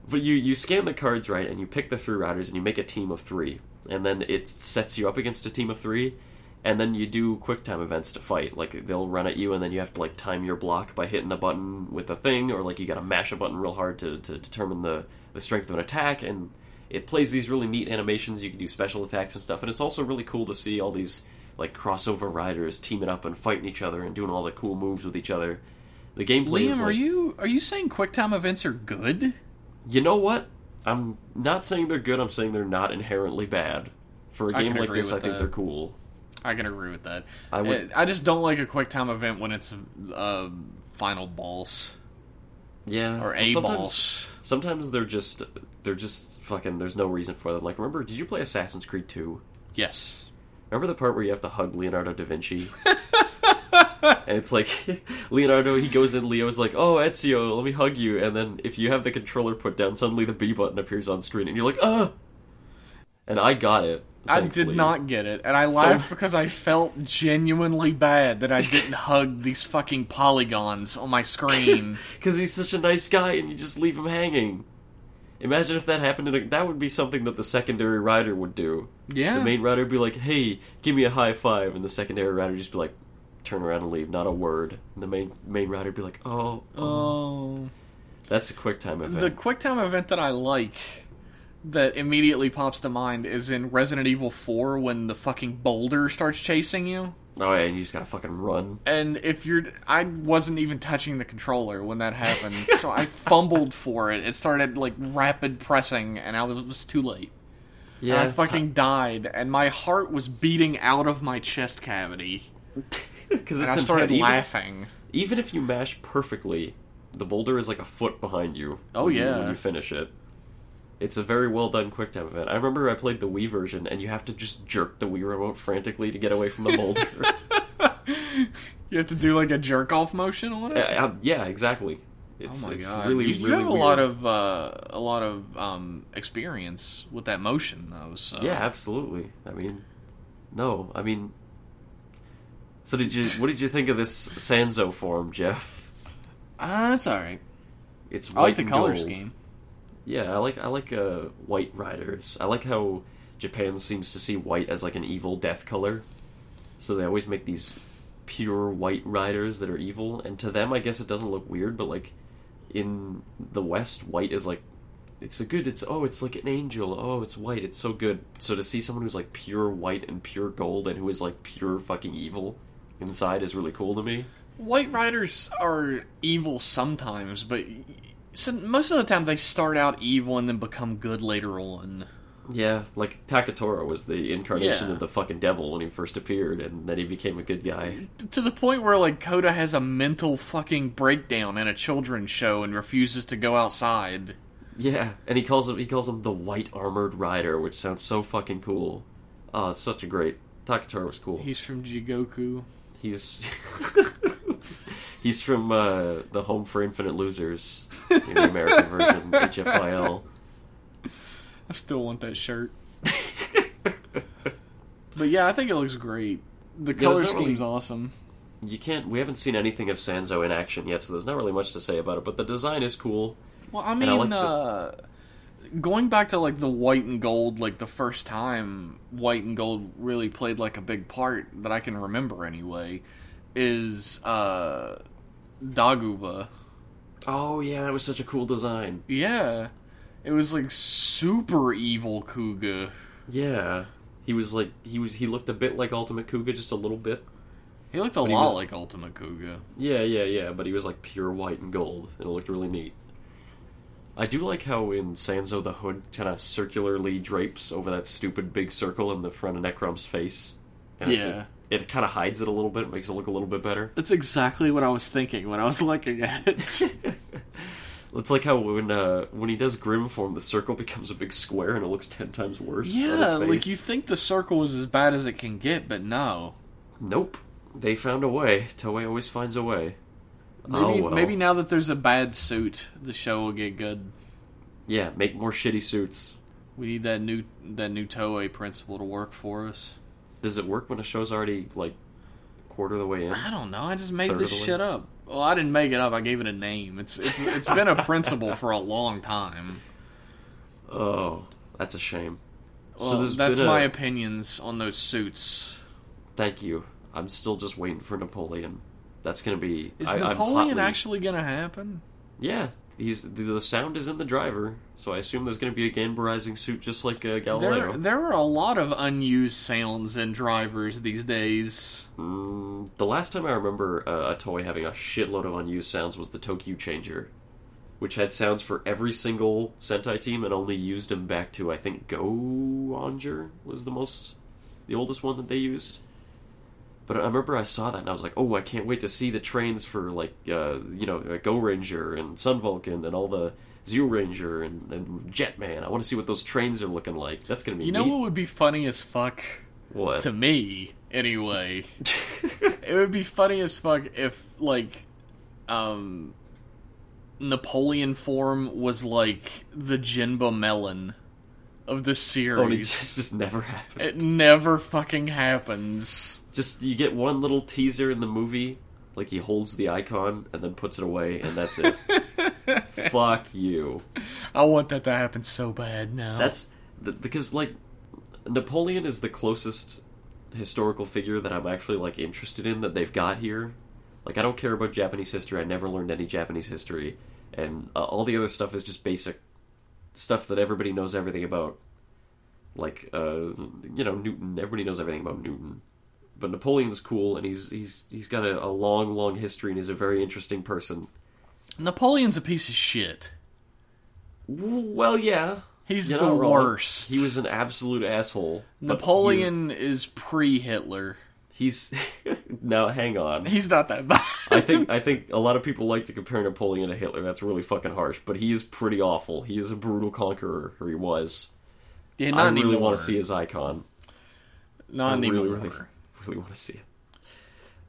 But you you scan the cards right, and you pick the three riders, and you make a team of three, and then it sets you up against a team of three, and then you do quick time events to fight. Like they'll run at you, and then you have to like time your block by hitting a button with a thing, or like you got to mash a button real hard to to determine the the strength of an attack, and it plays these really neat animations. You can do special attacks and stuff, and it's also really cool to see all these like crossover riders teaming up and fighting each other and doing all the cool moves with each other. The gameplay is Liam, like, are you are you saying QuickTime events are good? you know what? I'm not saying they're good. I'm saying they're not inherently bad. For a game like this, I think that. they're cool. I can agree with that. I would- uh, I just don't like a QuickTime event when it's a, a final boss Yeah, or a sometimes, boss. Sometimes they're just they're just fucking. There's no reason for them. Like, remember? Did you play Assassin's Creed 2? Yes. Remember the part where you have to hug Leonardo da Vinci? and it's like Leonardo, he goes in. Leo's like, "Oh, Ezio, let me hug you." And then if you have the controller put down, suddenly the B button appears on screen, and you're like, "Ah!" And I got it. I did not get it, and I laughed because I felt genuinely bad that I didn't hug these fucking polygons on my screen. because he's such a nice guy, and you just leave him hanging. Imagine if that happened. In a, that would be something that the secondary rider would do. Yeah. The main rider would be like, "Hey, give me a high five," and the secondary rider would just be like, "Turn around and leave, not a word." And the main main rider would be like, "Oh, oh." Oh. that's a quick time event." The quick time event that I like that immediately pops to mind is in Resident Evil 4 when the fucking boulder starts chasing you. Oh yeah, you just gotta fucking run. And if you're. I wasn't even touching the controller when that happened, so I fumbled for it. It started, like, rapid pressing, and I was, it was too late. Yeah, I it's fucking died, and my heart was beating out of my chest cavity. because And it's I started even- laughing. Even if you mash perfectly, the boulder is like a foot behind you. Oh, when you- yeah. when you finish it. It's a very well done quick time event. I remember I played the Wii version, and you have to just jerk the Wii remote frantically to get away from the boulder. You have to do, like, a jerk off motion on it? yeah, uh, yeah, exactly. It's, oh my it's god! really, you, you really have a weird. lot of uh, a lot of um, experience with that motion, though. So Yeah, absolutely. I mean, no, I mean. So did you? What did you think of this Sanzo form, Jeff? uh, that's all right. It's I like the color gold. scheme. Yeah, I like I like uh, white riders. I like how Japan seems to see white as like an evil death color, so they always make these pure white riders that are evil. And to them, I guess it doesn't look weird, but like in the West, white is like it's a good. It's oh, it's like an angel. Oh, it's white. It's so good. So to see someone who's like pure white and pure gold, and who is like pure fucking evil inside is really cool to me. White Riders are evil sometimes, but so most of the time they start out evil and then become good later on. Yeah, like Takatora was the incarnation Yeah. of the fucking devil when he first appeared, and then he became a good guy. To the point where like Kouta has a mental fucking breakdown in a children's show and refuses to go outside. Yeah, and he calls him he calls him the White Armored Rider, which sounds so fucking cool. Oh, it's such a great Takatora was cool. He's from Jigoku. He's he's from uh, the Home for Infinite Losers in the American version, HFIL. I still want that shirt. but yeah, I think it looks great. The Yeah, color not really- scheme's awesome. You can't. We haven't seen anything of Sanzo in action yet, so there's not really much to say about it. But the design is cool. Well, I I mean, like the- uh, going back to like the white and gold, like the first time white and gold really played like a big part that I can remember anyway, is uh, Daguba. Oh yeah, that was such a cool design. Yeah, it was like super evil Kuuga. Yeah, He was like he was he looked a bit like Ultimate Kuuga, just a little bit. He looked a But lot was- like Ultimate Kuuga. Yeah, yeah, yeah, but he was like pure white and gold, and it looked really neat. I do like how in Sanzo the hood kind of circularly drapes over that stupid big circle in the front of Necrom's face. And Yeah. It, it kind of hides it a little bit, makes it look a little bit better. That's exactly what I was thinking when I was looking at it. It's like how when uh, when he does Grim form, the circle becomes a big square and it looks ten times worse. yeah, like you think the circle is as bad as it can get, but no. Nope. They found a way. Toei always finds a way. Maybe oh, well. maybe now that there's a bad suit, the show will get good. Yeah, make more shitty suits. We need that new that new Toei principle to work for us. Does it work when a show's already like quarter of the way in? I don't know. I just made this of the way. shit up. Well, I didn't make it up. I gave it a name. It's it's, it's been a principle for a long time. Oh, that's a shame. Well, there's that's a- my opinions on those suits. Thank you. I'm still just waiting for Napoleon. That's gonna be. Is I, Napoleon hotly- actually going to happen? Yeah, he's the, the sound is in the driver, so I assume there's gonna be a Ganbarizing suit just like uh, Galileo. There, there are a lot of unused sounds in drivers these days. Mm, the last time I remember uh, a toy having a shitload of unused sounds was the ToQ Changer, which had sounds for every single Sentai team and only used them back to I think Go Onger was the most, the oldest one that they used. But I remember I saw that and I was like, oh, I can't wait to see the trains for like uh, you know uh, Go Ranger and Sun Vulcan and all the Zyuranger and, and Jetman. I want to see what those trains are looking like. That's gonna be You know neat. what would be funny as fuck? What? To me, anyway. it would be funny as fuck if, like, um, Napoleon form was like the Jinba melon of the oh, it series. just, just never happened. it never fucking happens. Just you get one little teaser in the movie, like he holds the icon and then puts it away, and that's it. Fuck you. I want that to happen so bad now. That's th- because like Napoleon is the closest historical figure that I'm actually like interested in that they've got here. Like I don't care about Japanese history. I never learned any Japanese history, and uh, all the other stuff is just basic stuff that everybody knows everything about. Like uh, you know Newton. Everybody knows everything about Newton. But Napoleon's cool, and he's he's he's got a, a long, long history, and he's a very interesting person. Napoleon's a piece of shit. Well, yeah, He's You're the worst. He was an absolute asshole. was- Napoleon is pre-Hitler. He's now. Hang on. He's not that bad. I think I think a lot of people like to compare Napoleon to Hitler. That's really fucking harsh. But he is pretty awful. He is a brutal conqueror, or he was. yeah, not I really anymore. want to see his icon. Not I anymore. really, really, really want to see it.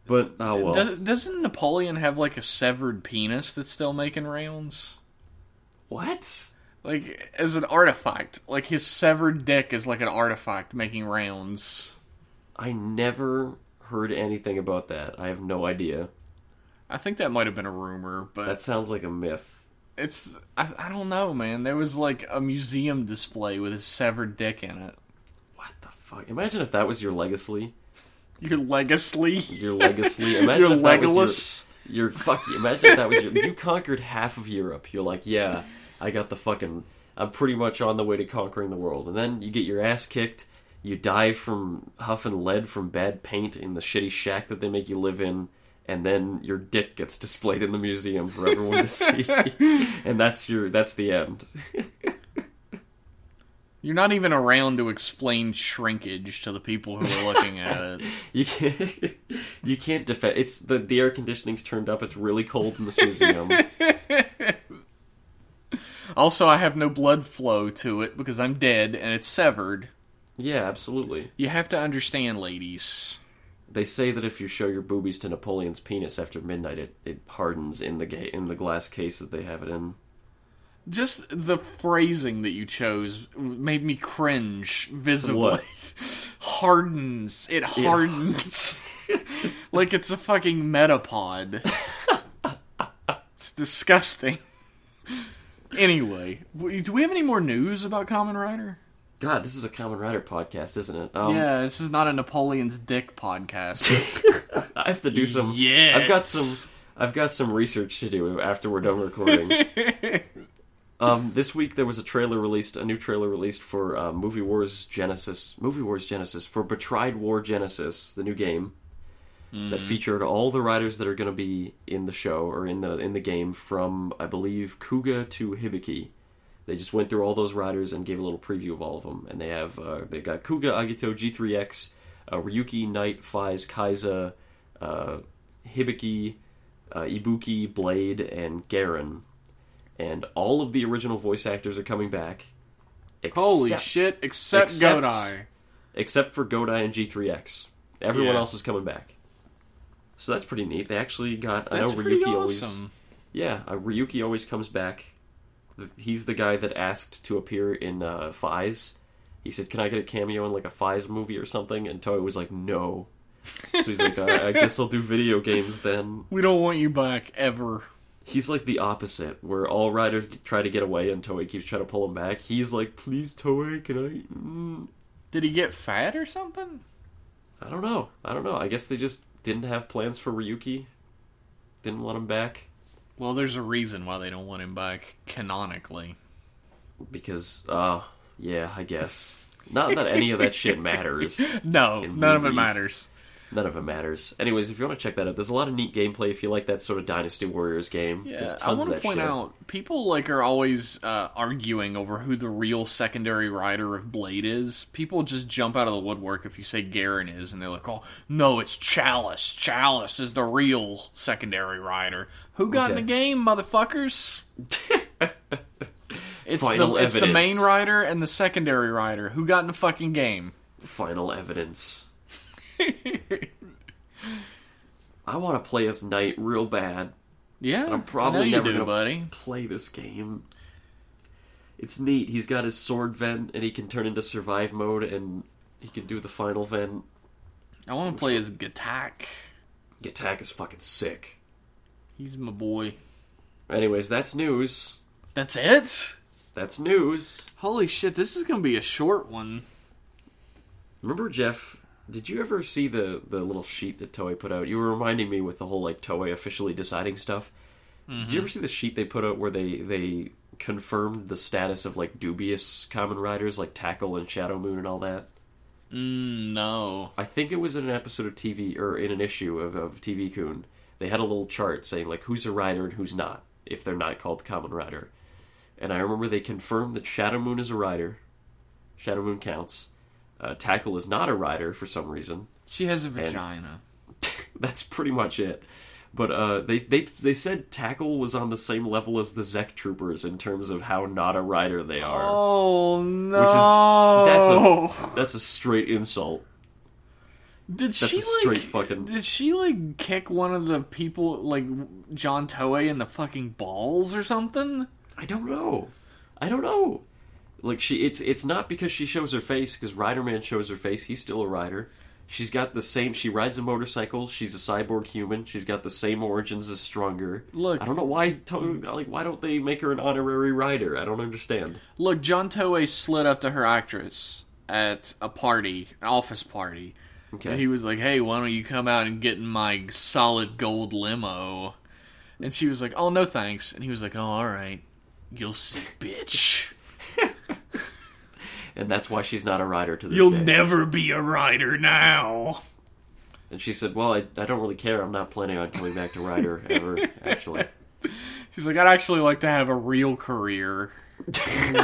But oh well. Does, doesn't Napoleon have like a severed penis that's still making rounds? what? Like as an artifact, like his severed dick is like an artifact making rounds. I never heard anything about that. I have no idea. I think that might have been a rumor, but That sounds like a myth. it's I, I don't know, man. There was like a museum display with a severed dick in it. What the fuck? Imagine if that was your legacy. Your legacy, Your legacy. Imagine your if that was your-. You're fuck. Imagine if that was your. You conquered half of Europe. You're like, yeah, I got the fucking. I'm pretty much on the way to conquering the world, and then you get your ass kicked. You die from huffing lead from bad paint in the shitty shack that they make you live in, and then your dick gets displayed in the museum for everyone to see, and that's your. That's the end. You're not even around to explain shrinkage to the people who are looking at it. You can't. You can't defend. It's the the air conditioning's turned up. It's really cold in this museum. Also, I have no blood flow to it because I'm dead and it's severed. Yeah, absolutely. You have to understand, ladies. They say that if you show your boobies to Napoleon's penis after midnight, it, it hardens in the ga- in the glass case that they have it in. Just the phrasing that you chose made me cringe visibly. What? hardens. It hardens. like it's a fucking metapod. it's disgusting. Anyway, do we have any more news about Kamen Rider? God, this is a Kamen Rider podcast, isn't it? Um, yeah, this is not a Napoleon's Dick podcast. I have to do some. Yeah, I've got some. I've got some research to do after we're done recording. Um, this week there was a trailer released, a new trailer released for uh, Movie Wars Genesis, Movie Wars Genesis for Battride War Genesis, the new game that featured all the riders that are going to be in the show or in the in the game from I believe Kuuga to Hibiki. They just went through all those riders and gave a little preview of all of them, and they have uh, they've got Kuuga, Agito, G3X, uh, Ryuki, Knight, Faiz, Kaixa, uh, Hibiki, uh, Ibuki, Blade, and Garen, and all of the original voice actors are coming back. Holy shit! Except, except- Godai. except for Godai and G3X. Everyone Yeah. else is coming back. So that's pretty neat. They actually got. I That's know pretty Ryuki always. Yeah, uh, Ryuki always comes back. He's the guy that asked to appear in uh, Faiz. He said, "Can I get a cameo in like a Faiz movie or something?" And Toei was like, "No." So he's like, I, "I guess I'll do video games then." We don't want you back ever. He's like the opposite, where all riders try to get away and Toei keeps trying to pull him back. He's like, "Please, Toei, can I?" Mm. Did he get fat or something? I don't know. I don't know. I guess they just didn't have plans for Ryuki. Didn't want him back Well, there's a reason why they don't want him back canonically. because, uh, yeah, I guess. Not that any of that shit matters. No, none of it matters. None of it matters. Anyways, if you want to check that out, there's a lot of neat gameplay if you like that sort of Dynasty Warriors game. Yeah, I want to point shit. out people like are always uh, arguing over who the real secondary rider of Blade is. People just jump out of the woodwork if you say Garen is, and they're like, "Oh no, it's Chalice. Chalice is the real secondary rider. Who got in the game, motherfuckers?" It's Final the it's the main rider and the secondary rider. Who got in the fucking game? Final evidence. I want to play as Knight real bad. Yeah, I'm probably I know you never do, gonna buddy. play this game. It's neat. He's got his sword vent, and he can turn into survive mode, and he can do the final vent. I want to play as Gatack. Attack is fucking sick. He's my boy. Anyways, that's news. That's it. That's news. Holy shit, this is gonna be a short one. Remember, Jeff? Did you ever see the the little sheet that Toei put out? You were reminding me with the whole like Toei officially deciding stuff. Did you ever see the sheet they put out where they they confirmed the status of like dubious Kamen Riders like Tackle and Shadow Moon and all that? Mm, no. I think it was in an episode of TV or in an issue of, of TV-kun. They had a little chart saying like who's a rider and who's not if they're not called Kamen Rider. And I remember they confirmed that Shadow Moon is a rider. Shadow Moon counts. Uh, Tackle is not a rider for some reason. She has a vagina. That's pretty much it. But uh, they, they they said Tackle was on the same level as the Zect Troopers in terms of how not a rider they are. Oh no! Which is that's a that's a straight insult. did That's she a straight like? fucking. Did she like kick one of the people like John Toei in the fucking balls or something? I don't know. I don't know. Like she, it's it's not because she shows her face because Rider Man shows her face. He's still a rider. She's got the same. She rides a motorcycle. She's a cyborg human. She's got the same origins as Stronger. Look. I don't know why. To, like, why don't they make her an honorary rider? I don't understand. Look, John Toei slid up to her actress at a party, an office party. Okay. And he was like, "Hey, why don't you come out and get in my solid gold limo?" And she was like, "Oh, no, thanks." And he was like, "Oh, all right, you'll see, bitch. And that's why she's not a rider to this You'll day. never be a rider now." and she said, "Well, I, I don't really care. I'm not planning on coming back to rider ever. Actually, She's like, "I'd actually like to have a real career,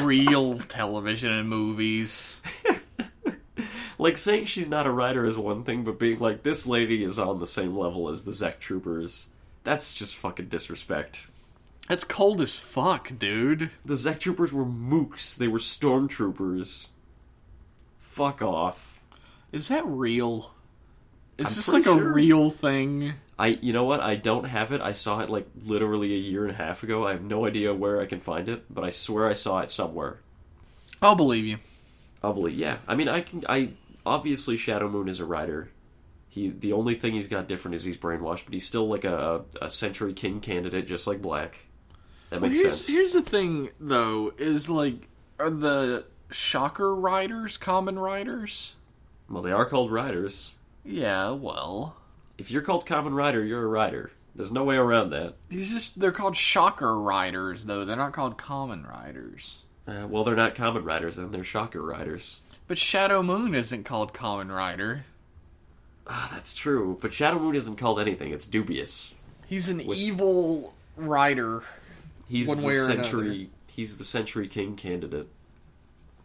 real television and movies." like saying she's not a writer is one thing, but being like this lady is on the same level as the Zect Troopers, that's just fucking disrespect." That's cold as fuck, dude. The Zect Troopers were mooks. They were stormtroopers. Fuck off. Is that real? Is I'm this like a real thing? I, you know what? I don't have it. I saw it like literally a year and a half ago. I have no idea where I can find it, but I swear I saw it somewhere. I'll believe you. I'll believe. Yeah, I mean, I can. I obviously Shadow Moon is a rider. He the only thing he's got different is he's brainwashed, but he's still like a a Century King candidate, just like Black. That Well, here's, sense. here's the thing, though, is like, are the Shocker riders Kamen Riders? Well, they are called riders. Yeah, well, If you're called Kamen Rider, you're a rider. There's no way around that. He's just they're called shocker riders though. They're not called Kamen Riders. Uh, well, they're not Kamen Riders, then they're shocker riders. But Shadow Moon isn't called Kamen Rider. Ah, that's true. But Shadow Moon isn't called anything. It's dubious. He's an With- evil rider. He's One the century. He's the Century King candidate.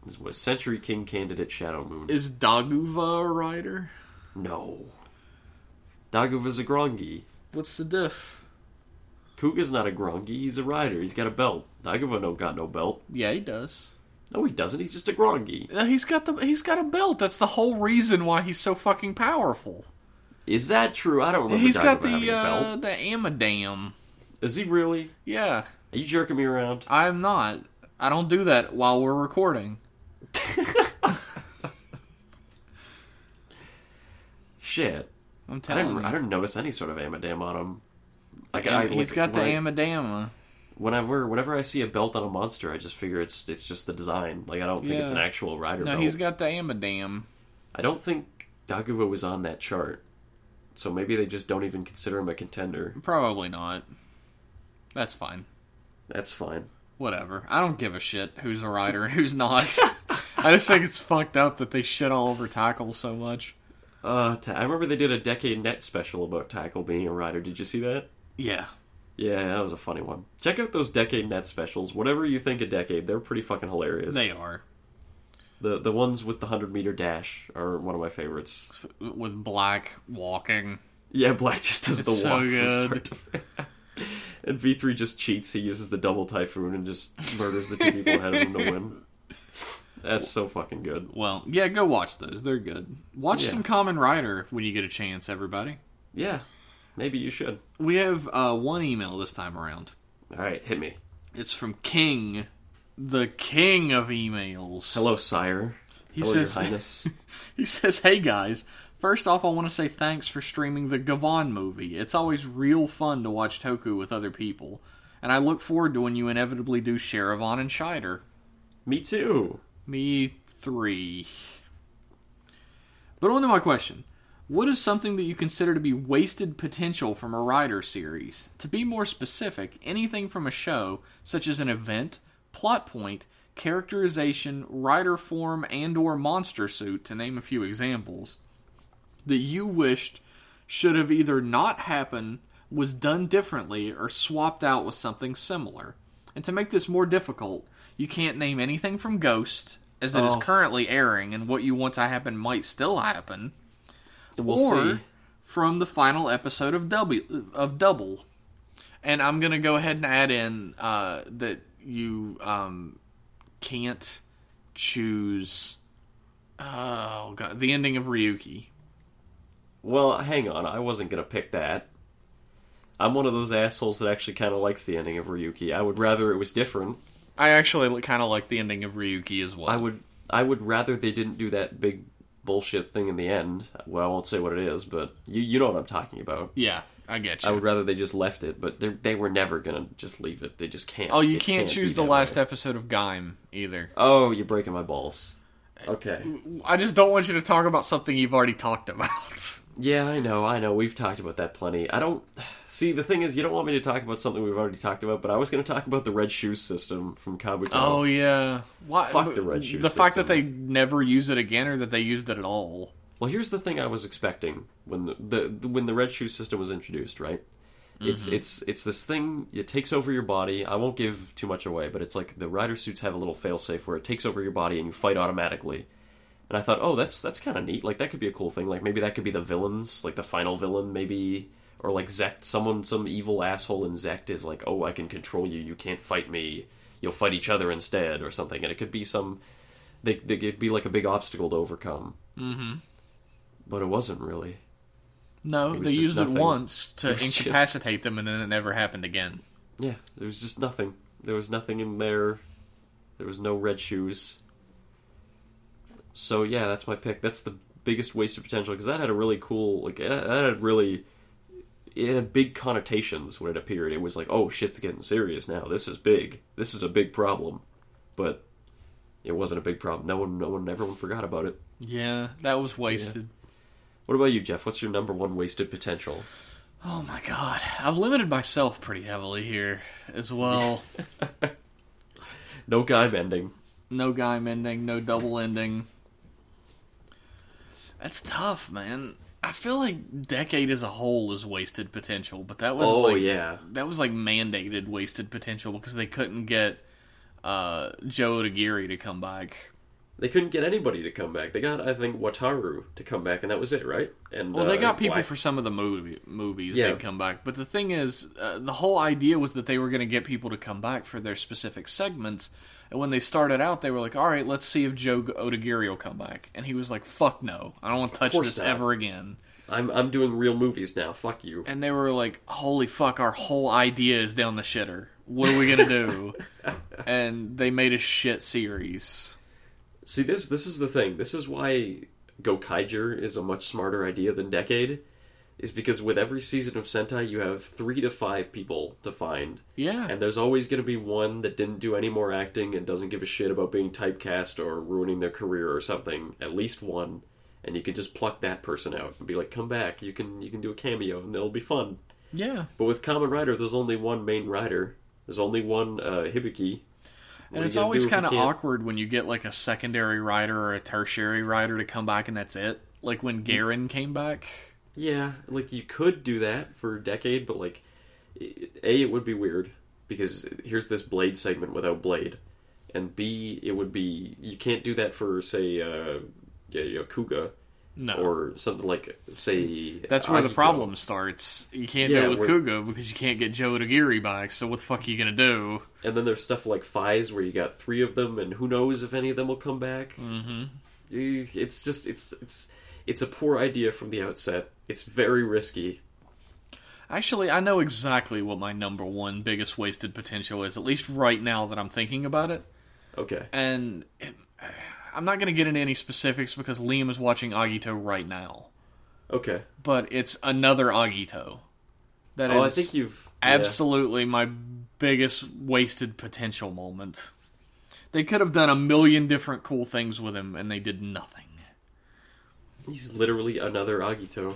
He's what Century King candidate Shadow Moon. Is Daguba a rider? no. Daguba's a Grongi. What's the diff? Kuuga's not a Grongi. He's a rider. He's got a belt. Daguba don't got no belt. Yeah, he does. No, he doesn't. He's just a Grongi. Uh, He's got the he's got a belt. That's the whole reason why he's so fucking powerful. Is that true? I don't remember. He's got the uh, the Amadam. Is he really? Yeah, Are you jerking me around? I'm not. I don't do that while we're recording. Shit. I'm I telling didn't. you. I didn't notice any sort of amadam on him. Like I, he's like, got the when I- Amadama. Whenever, whenever I see a belt on a monster, I just figure it's it's just the design. Like I don't think it's Yeah. an actual rider No, belt. he's got the Amadam. I don't think Daguba was on that chart, so maybe they just don't even consider him a contender. Probably not. That's fine. That's fine. Whatever. I don't give a shit who's a rider and who's not. I just think it's fucked up that they shit all over tackle so much. Uh, ta- I remember they did a decade net special about tackle being a rider. Did you see that? Yeah. Yeah, that was a funny one. Check out those decade net specials. Whatever you think a decade, they're pretty fucking hilarious. They are. The the ones with the hundred meter dash are one of my favorites. With Black walking. Yeah, Black just does the It's so walk from good. start to. And V three just cheats. He uses the double typhoon and just murders the two people ahead of him to win. That's so fucking good. Well, yeah, go watch those. They're good. Watch Yeah. some Kamen Rider when you get a chance, everybody. Yeah, maybe you should. We have uh, one email this time around. All right, hit me. It's from King, the king of emails. Hello, sire. He Hello, says, Your Highness. He says, "Hey guys, first off, I want to say thanks for streaming the Gavan movie. It's always real fun to watch Toku with other people, and I look forward to when you inevitably do Sharivan and Shaider. me too. Me three. But on to my question." What is something that you consider to be wasted potential from a writer series? To be more specific, anything from a show, such as an event, plot point, characterization, writer form, and or monster suit, to name a few examples, that you wished should have either not happened, was done differently, or swapped out with something similar. And to make this more difficult, you can't name anything from Ghost, as it is Oh. currently airing, and what you want to happen might still happen We'll or see. from the final episode of Double of Double. And I'm gonna go ahead and add in uh, that you um, can't choose. Oh god, the ending of Ryuki. Well, hang on. I wasn't gonna pick that. I'm one of those assholes that actually kind of likes the ending of Ryuki. I would rather it was different. I actually kind of like the ending of Ryuki as well. I would I would rather they didn't do that big bullshit thing in the end. Well, I won't say what it is, but you you know what I'm talking about. yeah, I get you. I would rather they just left it, but they they were never gonna just leave it. They just can't. oh, you It can't, choose the last way. episode of Gaim either. Oh, you're breaking my balls. Okay. I just don't want you to talk about something you've already talked about. Yeah, I know, I know. We've talked about that plenty. I don't see. The thing is, you don't want me to talk about something we've already talked about, but I was going to talk about the red shoes system from Kabuto. oh yeah, why? Fuck the red shoe The fact that they never use it again, or that they used it at all. Well, here's the thing I was expecting when the, the when the red shoe system was introduced, right? It's mm-hmm. it's it's this thing it takes over your body. I won't give too much away, but it's like the rider suits have a little failsafe where it takes over your body and you fight automatically. And I thought, oh, that's that's kind of neat. Like that could be a cool thing. Like maybe that could be the villains, like the final villain, maybe, or like Zect. Someone, some evil asshole in Zect is like, oh, I can control you. You can't fight me. You'll fight each other instead, or something. And it could be some. They they could be like a big obstacle to overcome. Mm-hmm. But it wasn't really. No, they used nothing. it once to It was just- incapacitate them, and then it never happened again. Yeah, there was just nothing. There was nothing in there. There was no red shoes. So yeah, that's my pick. That's the biggest waste of potential because that had a really cool like it- that had really it had big connotations when it appeared. It was like, oh shit's getting serious now. This is big. This is a big problem. But it wasn't a big problem. No one, no one, everyone forgot about it. Yeah, that was wasted. What about you, Jeff? What's your number one wasted potential? Oh my god. I've limited myself pretty heavily here as well. No guy ending. no guy ending, no double ending. That's tough, man. I feel like Decade as a whole is wasted potential, but that was Oh like yeah, that was like mandated wasted potential because they couldn't get uh, Joe Odagiri to come back. they couldn't get anybody to come back. They got I think Wataru to come back, and that was it, right? And Well, they uh, got people why- for some of the movie movies Yeah. that come back, but the thing is, uh, the whole idea was that they were going to get people to come back for their specific segments. And when they started out, they were like, "All right, let's see if Joe Odagiri will come back." And he was like, "Fuck no, I don't want to touch this not. ever again." I'm I'm doing real movies now. Fuck you. And they were like, "Holy fuck, our whole idea is down the shitter. What are we gonna do?" and they made a shit series. See this this is the thing. This is why Gokaiger is a much smarter idea than Decade. Is because with every season of Sentai you have three to five people to find. Yeah, And there's always going to be one that didn't do any more acting and doesn't give a shit about being typecast or ruining their career or something. At least one, and you can just pluck that person out and be like, "Come back, you can you can do a cameo and it'll be fun." yeah. But with Kamen Rider, there's only one main writer. There's only one uh, Hibiki. What And it's always do if you kind of awkward when you get like a secondary writer or a tertiary writer to come back and that's it. Like when Garen came back. Yeah, like you could do that for a decade, but like, a it would be weird because here's this Blade segment without Blade, and b it would be you can't do that for say uh, you know, Kuuga No. or something like say that's where the problem starts. You can't Yeah, do it with where- Kuuga because you can't get Joe Odagiri back, so what the fuck are you gonna do? And then there's stuff like Faiz where you got three of them, and who knows if any of them will come back. Mm-hmm. It's just it's it's it's a poor idea from the outset. It's very risky. Actually, I know exactly what my number one biggest wasted potential is, at least right now that I'm thinking about it. Okay. And it, I'm not going to get into any specifics because Liam is watching Agito right now. Okay. But it's another Agito. That is Oh, I think you've yeah. absolutely my biggest wasted potential moment. They could have done a million different cool things with him, and they did nothing. He's literally another Agito.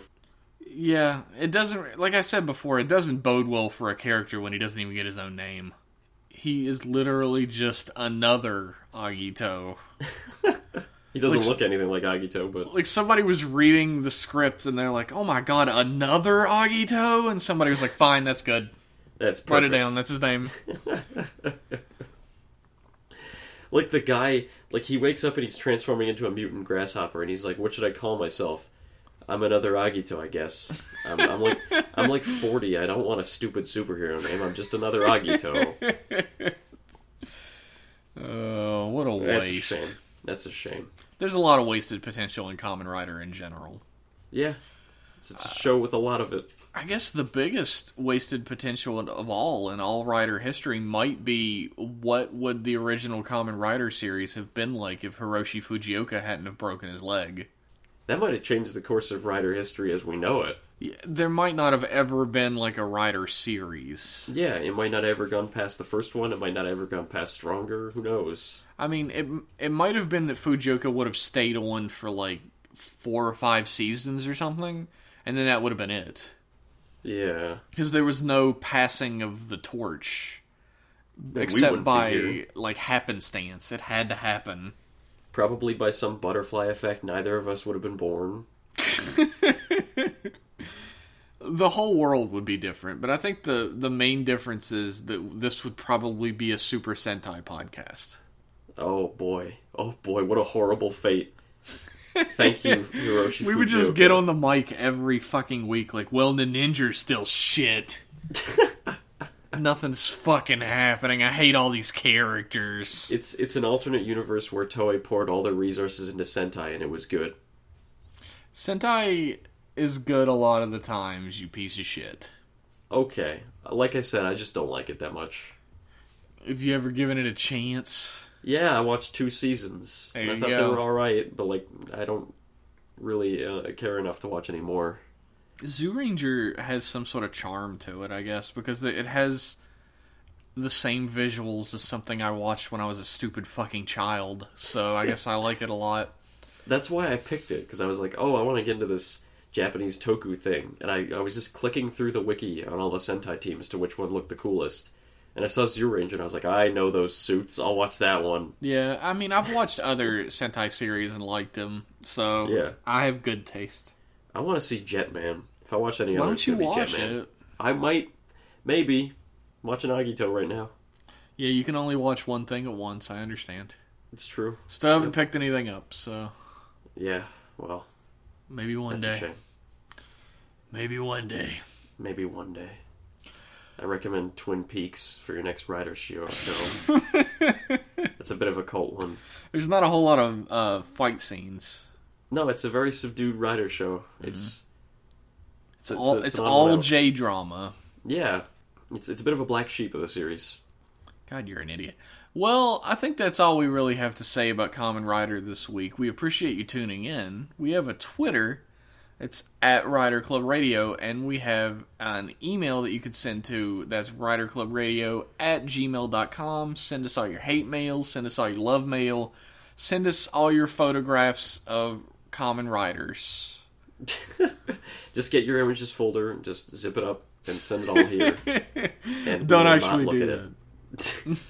Yeah, it doesn't. Like I said before, it doesn't bode well for a character when he doesn't even get his own name. He is literally just another Agito. He doesn't Like- look anything like Agito, but Like somebody was reading the script and they're like, "Oh my god, another Agito!" And somebody was like, "Fine, that's good. that's perfect. Write it down. That's his name." like the guy, like he wakes up and he's transforming into a mutant grasshopper, and he's like, "What should I call myself?" I'm another Agito, I guess. I'm, I'm like I'm like 40. I don't want a stupid superhero name. I'm just another Agito. Oh, what a That's waste! a shame. That's a shame. There's a lot of wasted potential in Kamen Rider in general. Yeah, it's, it's a show with a lot of it. I guess the biggest wasted potential of all in all Rider history might be what would the original Kamen Rider series have been like if Hiroshi Fujioka hadn't have broken his leg. That might have changed the course of Rider history as we know it. Yeah, There might not have ever been like a Rider series. Yeah, it might not have ever gone past the first one. It might not have ever gone past Stronger. Who knows? I mean, it it might have been that Fujioka would have stayed on for like four or five seasons or something, and then that would have been it. Yeah. Because there was no passing of the torch, except by like happenstance. It had to happen. Probably by some butterfly effect, neither of us would have been born. the whole world would be different, but I think the the main difference is that this would probably be a Super Sentai podcast. Oh boy. Oh boy, what a horrible fate. Thank you, Hiroshi. We would just get on the mic every fucking week, like, "Well, the ninja's still shit. Nothing's fucking happening. I hate all these characters." It's it's an alternate universe where Toei poured all their resources into Sentai and it was good. Sentai is good a lot of the times, you piece of shit. Okay. Like I said, I just don't like it that much. Have you ever given it a chance? Yeah, I watched two seasons. There and I thought they were alright, but like I don't really uh, care enough to watch any more. Zyuranger has some sort of charm to it, I guess, because it has the same visuals as something I watched when I was a stupid fucking child. So I guess I like it a lot. That's why I picked it because I was like, oh, I want to get into this Japanese toku thing, and I, I was just clicking through the wiki on all the Sentai teams to which one looked the coolest. And I saw Zyuranger, and I was like, I know those suits. I'll watch that one. Yeah, I mean, I've watched other Sentai series and liked them, so Yeah. I have good taste. I want to see Jetman. If I watch any Why other, don't you watch Jetman. it? I might, maybe, watching Agito right now. Yeah, you can only watch one thing at once. I understand. It's true. Still haven't picked anything up, so Yeah. Well, maybe one that's day. Maybe one day. Maybe one day. I recommend Twin Peaks for your next Rider show. it's a bit of a cult one. There's not a whole lot of uh, fight scenes. No, it's a very subdued Rider show. It's it's, Mm-hmm. All, it's it's all J drama. yeah. It's it's a bit of a black sheep of the series. God, you're an idiot. Well, I think that's all we really have to say about Kamen Rider this week. We appreciate you tuning in. We have a Twitter. It's at Rider Club Radio, and we have an email that you could send to. That's riderclubradio at gmail.com. Send us all your hate mail. Send us all your love mail. Send us all your photographs of Kamen Riders. Just get your images folder, and just zip it up, and send it all here. and Don't actually do at that.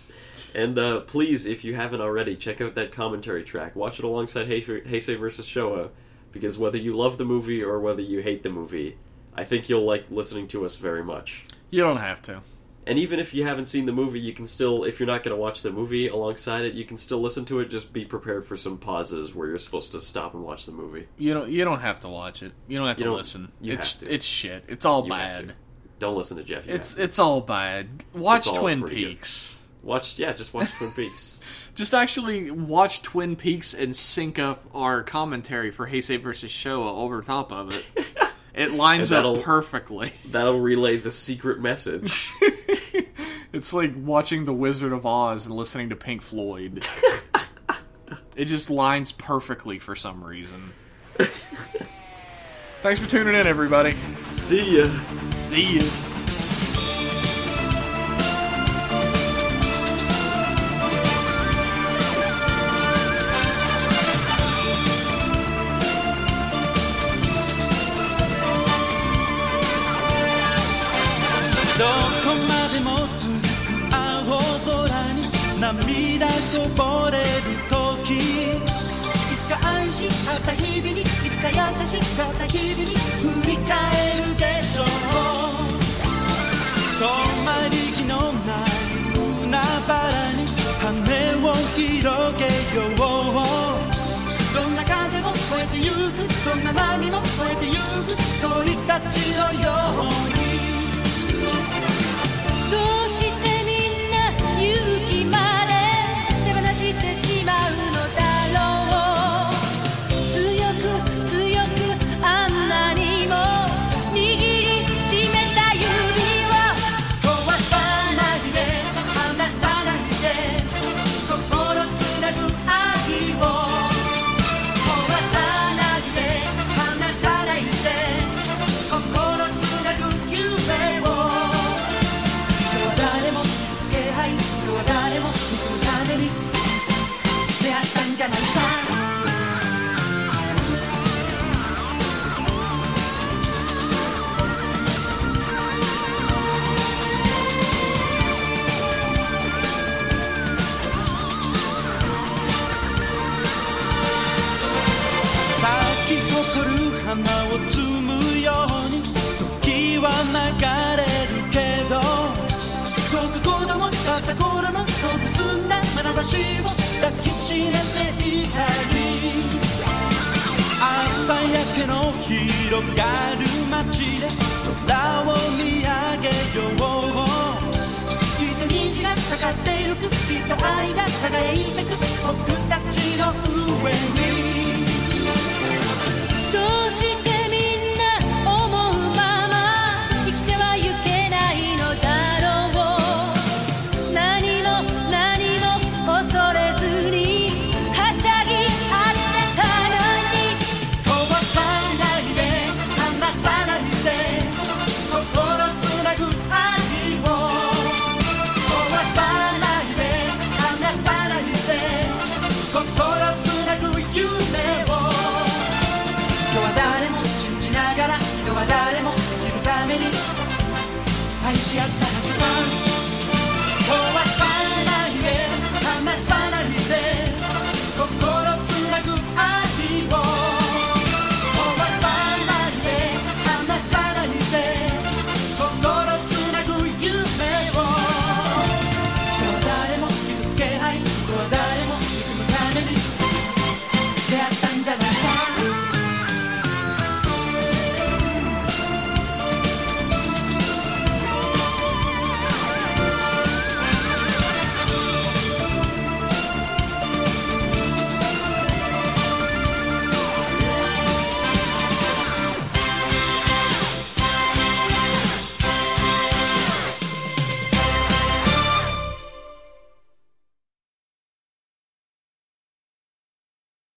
And uh, please, if you haven't already, check out that commentary track. Watch it alongside Heisei versus Showa, because whether you love the movie or whether you hate the movie, I think you'll like listening to us very much. You don't have to. And even if you haven't seen the movie, you can still, if you're not going to watch the movie alongside it, you can still listen to it. Just be prepared for some pauses where you're supposed to stop and watch the movie. You don't. You don't have to watch it. You don't have You to don't- listen. you it's have to. it's shit. It's all You bad. Don't listen to Jeff. It's it's all bad. Watch all Twin pretty good. Peaks. watch. Yeah, just watch Twin Peaks. Just actually watch Twin Peaks and sync up our commentary for Heisei versus Showa over top of it. It lines up perfectly. That'll relay the secret message. It's like watching The Wizard of Oz and listening to Pink Floyd. it just lines perfectly for some reason. Thanks for tuning in, everybody. See ya. See you. 流れるけど僕子供だった頃の遠く澄んだ眼差しを抱きしめていたい朝焼けの広がる街で空を見上げよう。きっと虹がかかってゆくきっと愛が輝いてく僕たちの上に。